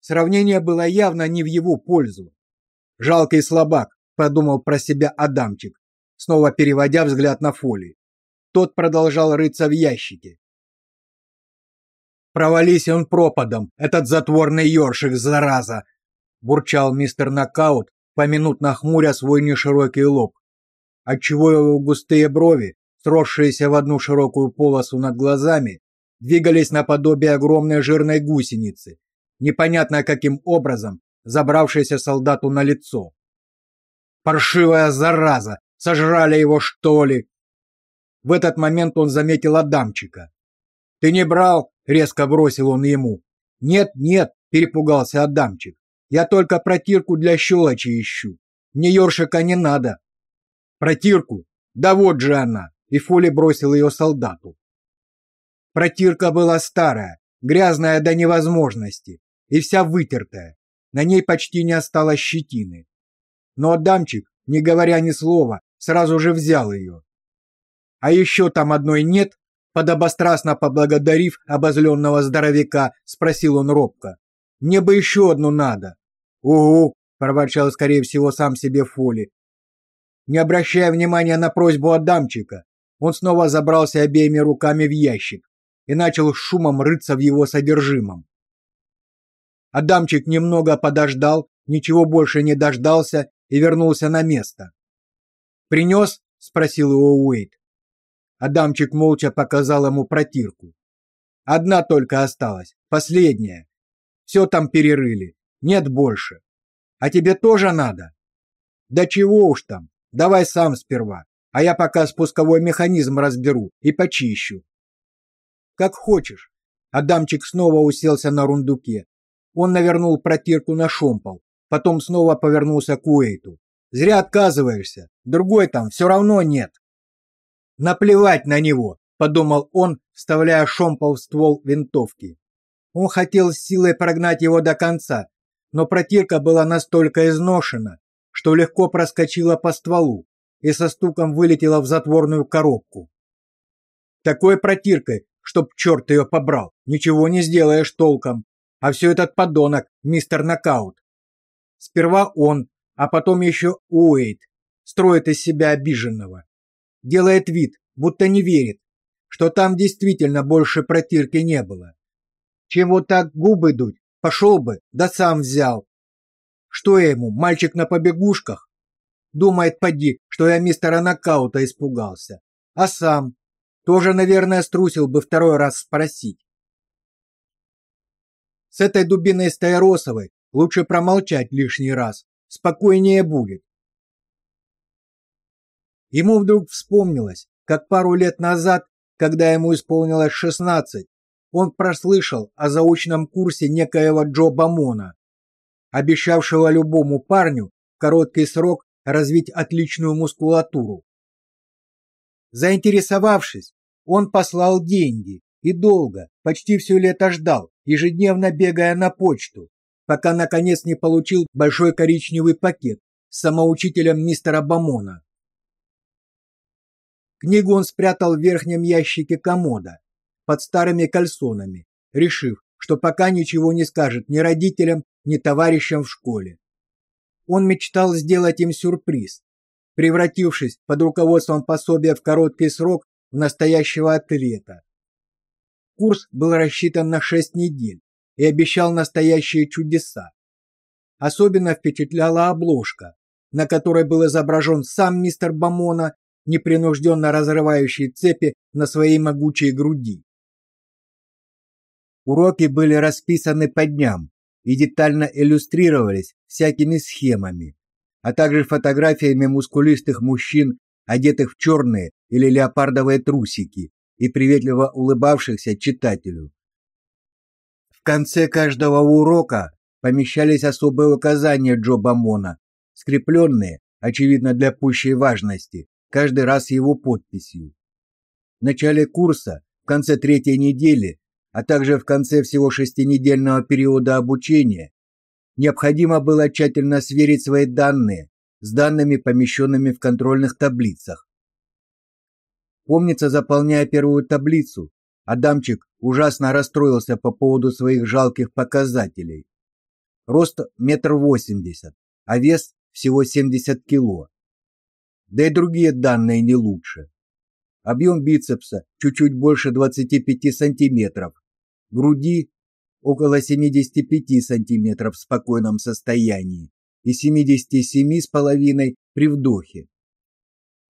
Сравнение было явно не в его пользу. Жалкий слабак, подумал про себя Адамчик, снова переводя взгляд на Фоли. Тот продолжал рыться в ящике. Провались он пропадом, этот затворный ёршик, зараза, бурчал мистер Нокаут, поминутно хмуря свой неширокий лоб, отчего его густые брови сросшиеся в одну широкую полосу над глазами, двигались наподобие огромной жирной гусеницы, непонятно каким образом забравшейся солдату на лицо. Паршивая зараза! Сожрали его, что ли? В этот момент он заметил Адамчика. «Ты не брал?» — резко бросил он ему. «Нет, нет!» — перепугался Адамчик. «Я только протирку для щелочи ищу. Мне ёршика не надо». «Протирку? Да вот же она!» и Фоли бросил ее солдату. Протирка была старая, грязная до невозможности и вся вытертая. На ней почти не осталось щетины. Но Адамчик, не говоря ни слова, сразу же взял ее. А еще там одной нет, подобострастно поблагодарив обозленного здоровяка, спросил он робко. Мне бы еще одну надо. Угу, проворчал скорее всего сам себе Фоли. Не обращая внимания на просьбу Адамчика, он снова забрался обеими руками в ящик и начал шумом рыться в его содержимом. Адамчик немного подождал, ничего больше не дождался и вернулся на место. «Принес?» — спросил его Уэйт. Адамчик молча показал ему протирку. «Одна только осталась, последняя. Все там перерыли, нет больше. А тебе тоже надо?» «Да чего уж там, давай сам сперва а я пока спусковой механизм разберу и почищу. Как хочешь. Адамчик снова уселся на рундуке. Он навернул протирку на шомпол, потом снова повернулся к Уэйту. Зря отказываешься, другой там все равно нет. Наплевать на него, подумал он, вставляя шомпол в ствол винтовки. Он хотел силой прогнать его до конца, но протирка была настолько изношена, что легко проскочила по стволу и со стуком вылетела в затворную коробку. Такой протиркой, чтоб черт ее побрал, ничего не сделаешь толком. А все этот подонок, мистер Нокаут. Сперва он, а потом еще Уэйт, строит из себя обиженного. Делает вид, будто не верит, что там действительно больше протирки не было. Чем вот так губы дуть, пошел бы, да сам взял. Что я ему, мальчик на побегушках? Думает, поди, что я мистера Нокаута испугался. А сам тоже, наверное, струсил бы второй раз спросить. С этой дубиной Стаиросовой лучше промолчать лишний раз. Спокойнее будет. Ему вдруг вспомнилось, как пару лет назад, когда ему исполнилось 16, он прослышал о заочном курсе некоего Джо Бамона, обещавшего любому парню короткий срок развить отличную мускулатуру. Заинтересовавшись, он послал деньги и долго, почти все лето ждал, ежедневно бегая на почту, пока наконец не получил большой коричневый пакет с самоучителем мистера Бамона. Книгу он спрятал в верхнем ящике комода под старыми кальсонами, решив, что пока ничего не скажет ни родителям, ни товарищам в школе. Он мечтал сделать им сюрприз, превратившись под руководством пособия в короткий срок в настоящего атлета. Курс был рассчитан на шесть недель и обещал настоящие чудеса. Особенно впечатляла обложка, на которой был изображен сам мистер Бамона, непринужденно разрывающий цепи на своей могучей груди. Уроки были расписаны по дням и детально иллюстрировались всякими схемами, а также фотографиями мускулистых мужчин, одетых в черные или леопардовые трусики и приветливо улыбавшихся читателю. В конце каждого урока помещались особые указания Джо Бамона, скрепленные, очевидно для пущей важности, каждый раз его подписью. В начале курса, в конце третьей недели, а также в конце всего шестинедельного периода обучения необходимо было тщательно сверить свои данные с данными, помещенными в контрольных таблицах. Помнится, заполняя первую таблицу, Адамчик ужасно расстроился по поводу своих жалких показателей. Рост метр восемьдесят, а вес всего 70 кило. Да и другие данные не лучше. Объем бицепса чуть-чуть больше 25 сантиметров, груди около 75 сантиметров в спокойном состоянии и 77,5 при вдохе.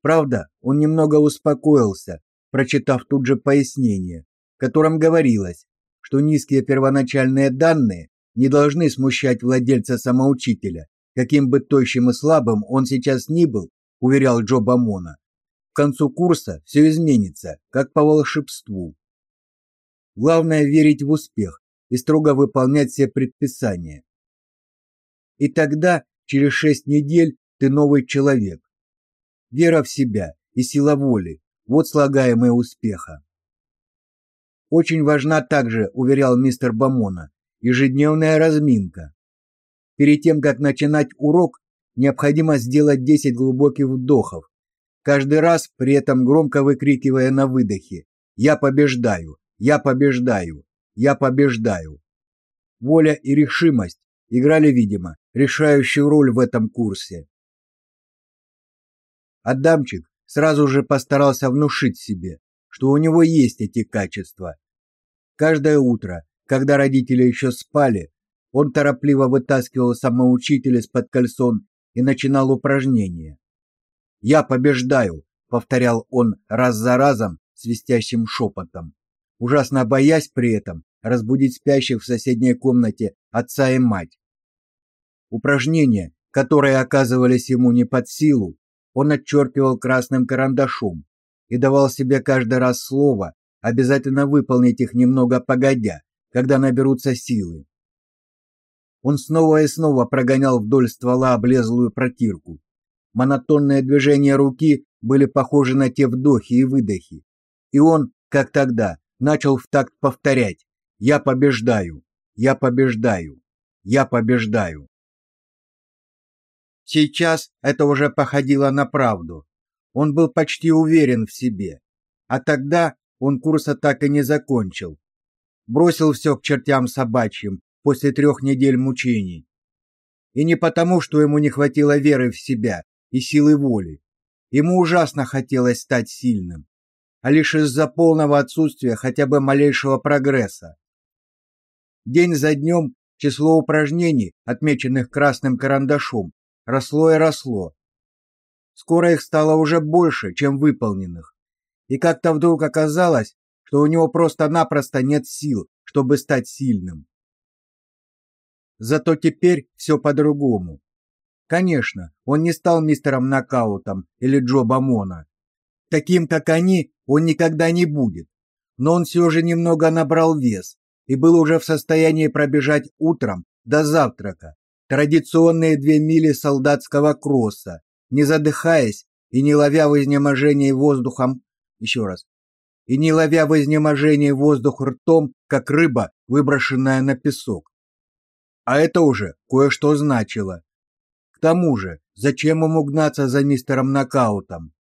Правда, он немного успокоился, прочитав тут же пояснение, в котором говорилось, что низкие первоначальные данные не должны смущать владельца самоучителя, каким бы тощим и слабым он сейчас ни был, уверял Джо Бамона. К концу курса все изменится, как по волшебству. Главное верить в успех и строго выполнять все предписания. И тогда, через шесть недель, ты новый человек. Вера в себя и сила воли вот слагаемые успеха. Очень важна также, уверял мистер Бамона, ежедневная разминка. Перед тем как начинать урок, необходимо сделать 10 глубоких вдохов, каждый раз при этом громко выкрикивая на выдохе: "Я побеждаю! Я побеждаю! Я побеждаю!" Воля и решимость играли, видимо, решающую роль в этом курсе. Адамчик сразу же постарался внушить себе, что у него есть эти качества. Каждое утро, когда родители еще спали, он торопливо вытаскивал самоучителя из-под кальсон и начинал упражнения. «Я побеждаю», — повторял он раз за разом свистящим шепотом ужасно боясь при этом разбудить спящих в соседней комнате отца и мать. Упражнения, которые оказывались ему не под силу, он отчеркивал красным карандашом и давал себе каждый раз слово обязательно выполнить их немного погодя, когда наберутся силы. Он снова и снова прогонял вдоль ствола облезлую протирку. Монотонные движения руки были похожи на те вдохи и выдохи, и он, как тогда, начал в такт повторять: "Я побеждаю, я побеждаю, я побеждаю". Сейчас это уже походило на правду. Он был почти уверен в себе. А тогда он курса так и не закончил. Бросил все к чертям собачьим после трех недель мучений. И не потому, что ему не хватило веры в себя и силы воли. Ему ужасно хотелось стать сильным а лишь из-за полного отсутствия хотя бы малейшего прогресса. День за днем число упражнений, отмеченных красным карандашом, росло и росло. Скоро их стало уже больше, чем выполненных. И как-то вдруг оказалось, что у него просто-напросто нет сил, чтобы стать сильным. Зато теперь все по-другому. Конечно, он не стал мистером Нокаутом или Джо Бамона. Таким, как они, он никогда не будет. Но он все же немного набрал вес и был уже в состоянии пробежать утром до завтрака Традиционные две мили солдатского кросса, не задыхаясь и не ловя в изнеможении воздухом, еще раз, и не ловя в изнеможении воздух ртом, как рыба, выброшенная на песок. А это уже кое-что значило. К тому же, зачем ему гнаться за мистером Нокаутом?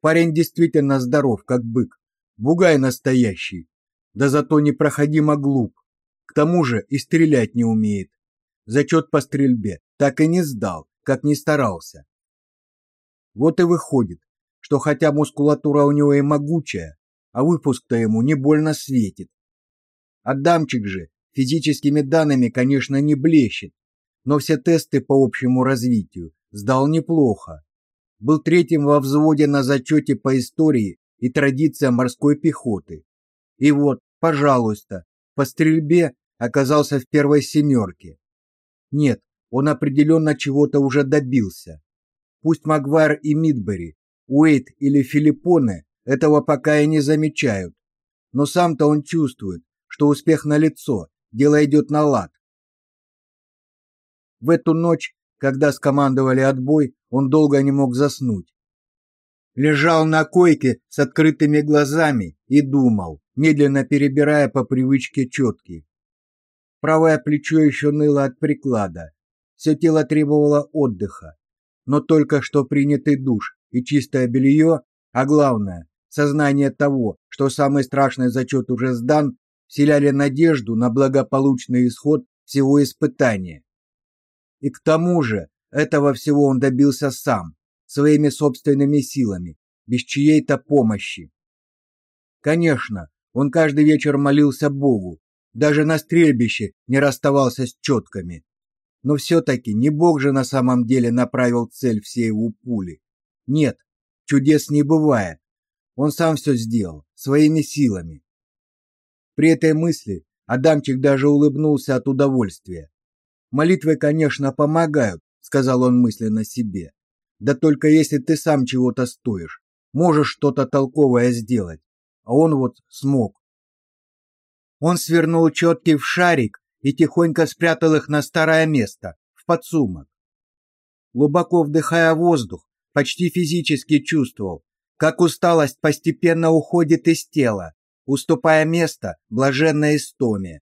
Парень действительно здоров, как бык. Бугай настоящий. Да зато непроходимо глуп. К тому же и стрелять не умеет. Зачет по стрельбе так и не сдал, как не старался. Вот и выходит, что хотя мускулатура у него и могучая, а выпуск-то ему не больно светит. Адамчик же физическими данными, конечно, не блещет, но все тесты по общему развитию сдал неплохо. Был третьим во взводе на зачете по истории и традициям морской пехоты. И вот, пожалуйста, по стрельбе оказался в первой семерке. Нет, он определенно чего-то уже добился. Пусть Магвайр и Мидбери, Уэйт или Филиппоне этого пока и не замечают, но сам-то он чувствует, что успех налицо, дело идет на лад. В эту ночь, когда скомандовали отбой, он долго не мог заснуть. Лежал на койке с открытыми глазами и думал, медленно перебирая по привычке четки. Правое плечо еще ныло от приклада. Все тело требовало отдыха. Но только что принятый душ и чистое белье, а главное, сознание того, что самый страшный зачет уже сдан, вселяли надежду на благополучный исход всего испытания. И к тому же этого всего он добился сам, своими собственными силами, без чьей-то помощи. Конечно, он каждый вечер молился Богу, даже на стрельбище не расставался с четками. Но все-таки не Бог же на самом деле направил цель всей его пули. Нет, чудес не бывает. Он сам все сделал, своими силами. При этой мысли Адамчик даже улыбнулся от удовольствия. Молитвы, конечно, помогают, сказал он мысленно себе. Да только если ты сам чего-то стоишь, можешь что-то толковое сделать. А он вот смог. Он свернул четки в шарик и тихонько спрятал их на старое место, в подсумок. Глубоко вдыхая воздух, почти физически чувствовал, как усталость постепенно уходит из тела, уступая место блаженной истоме.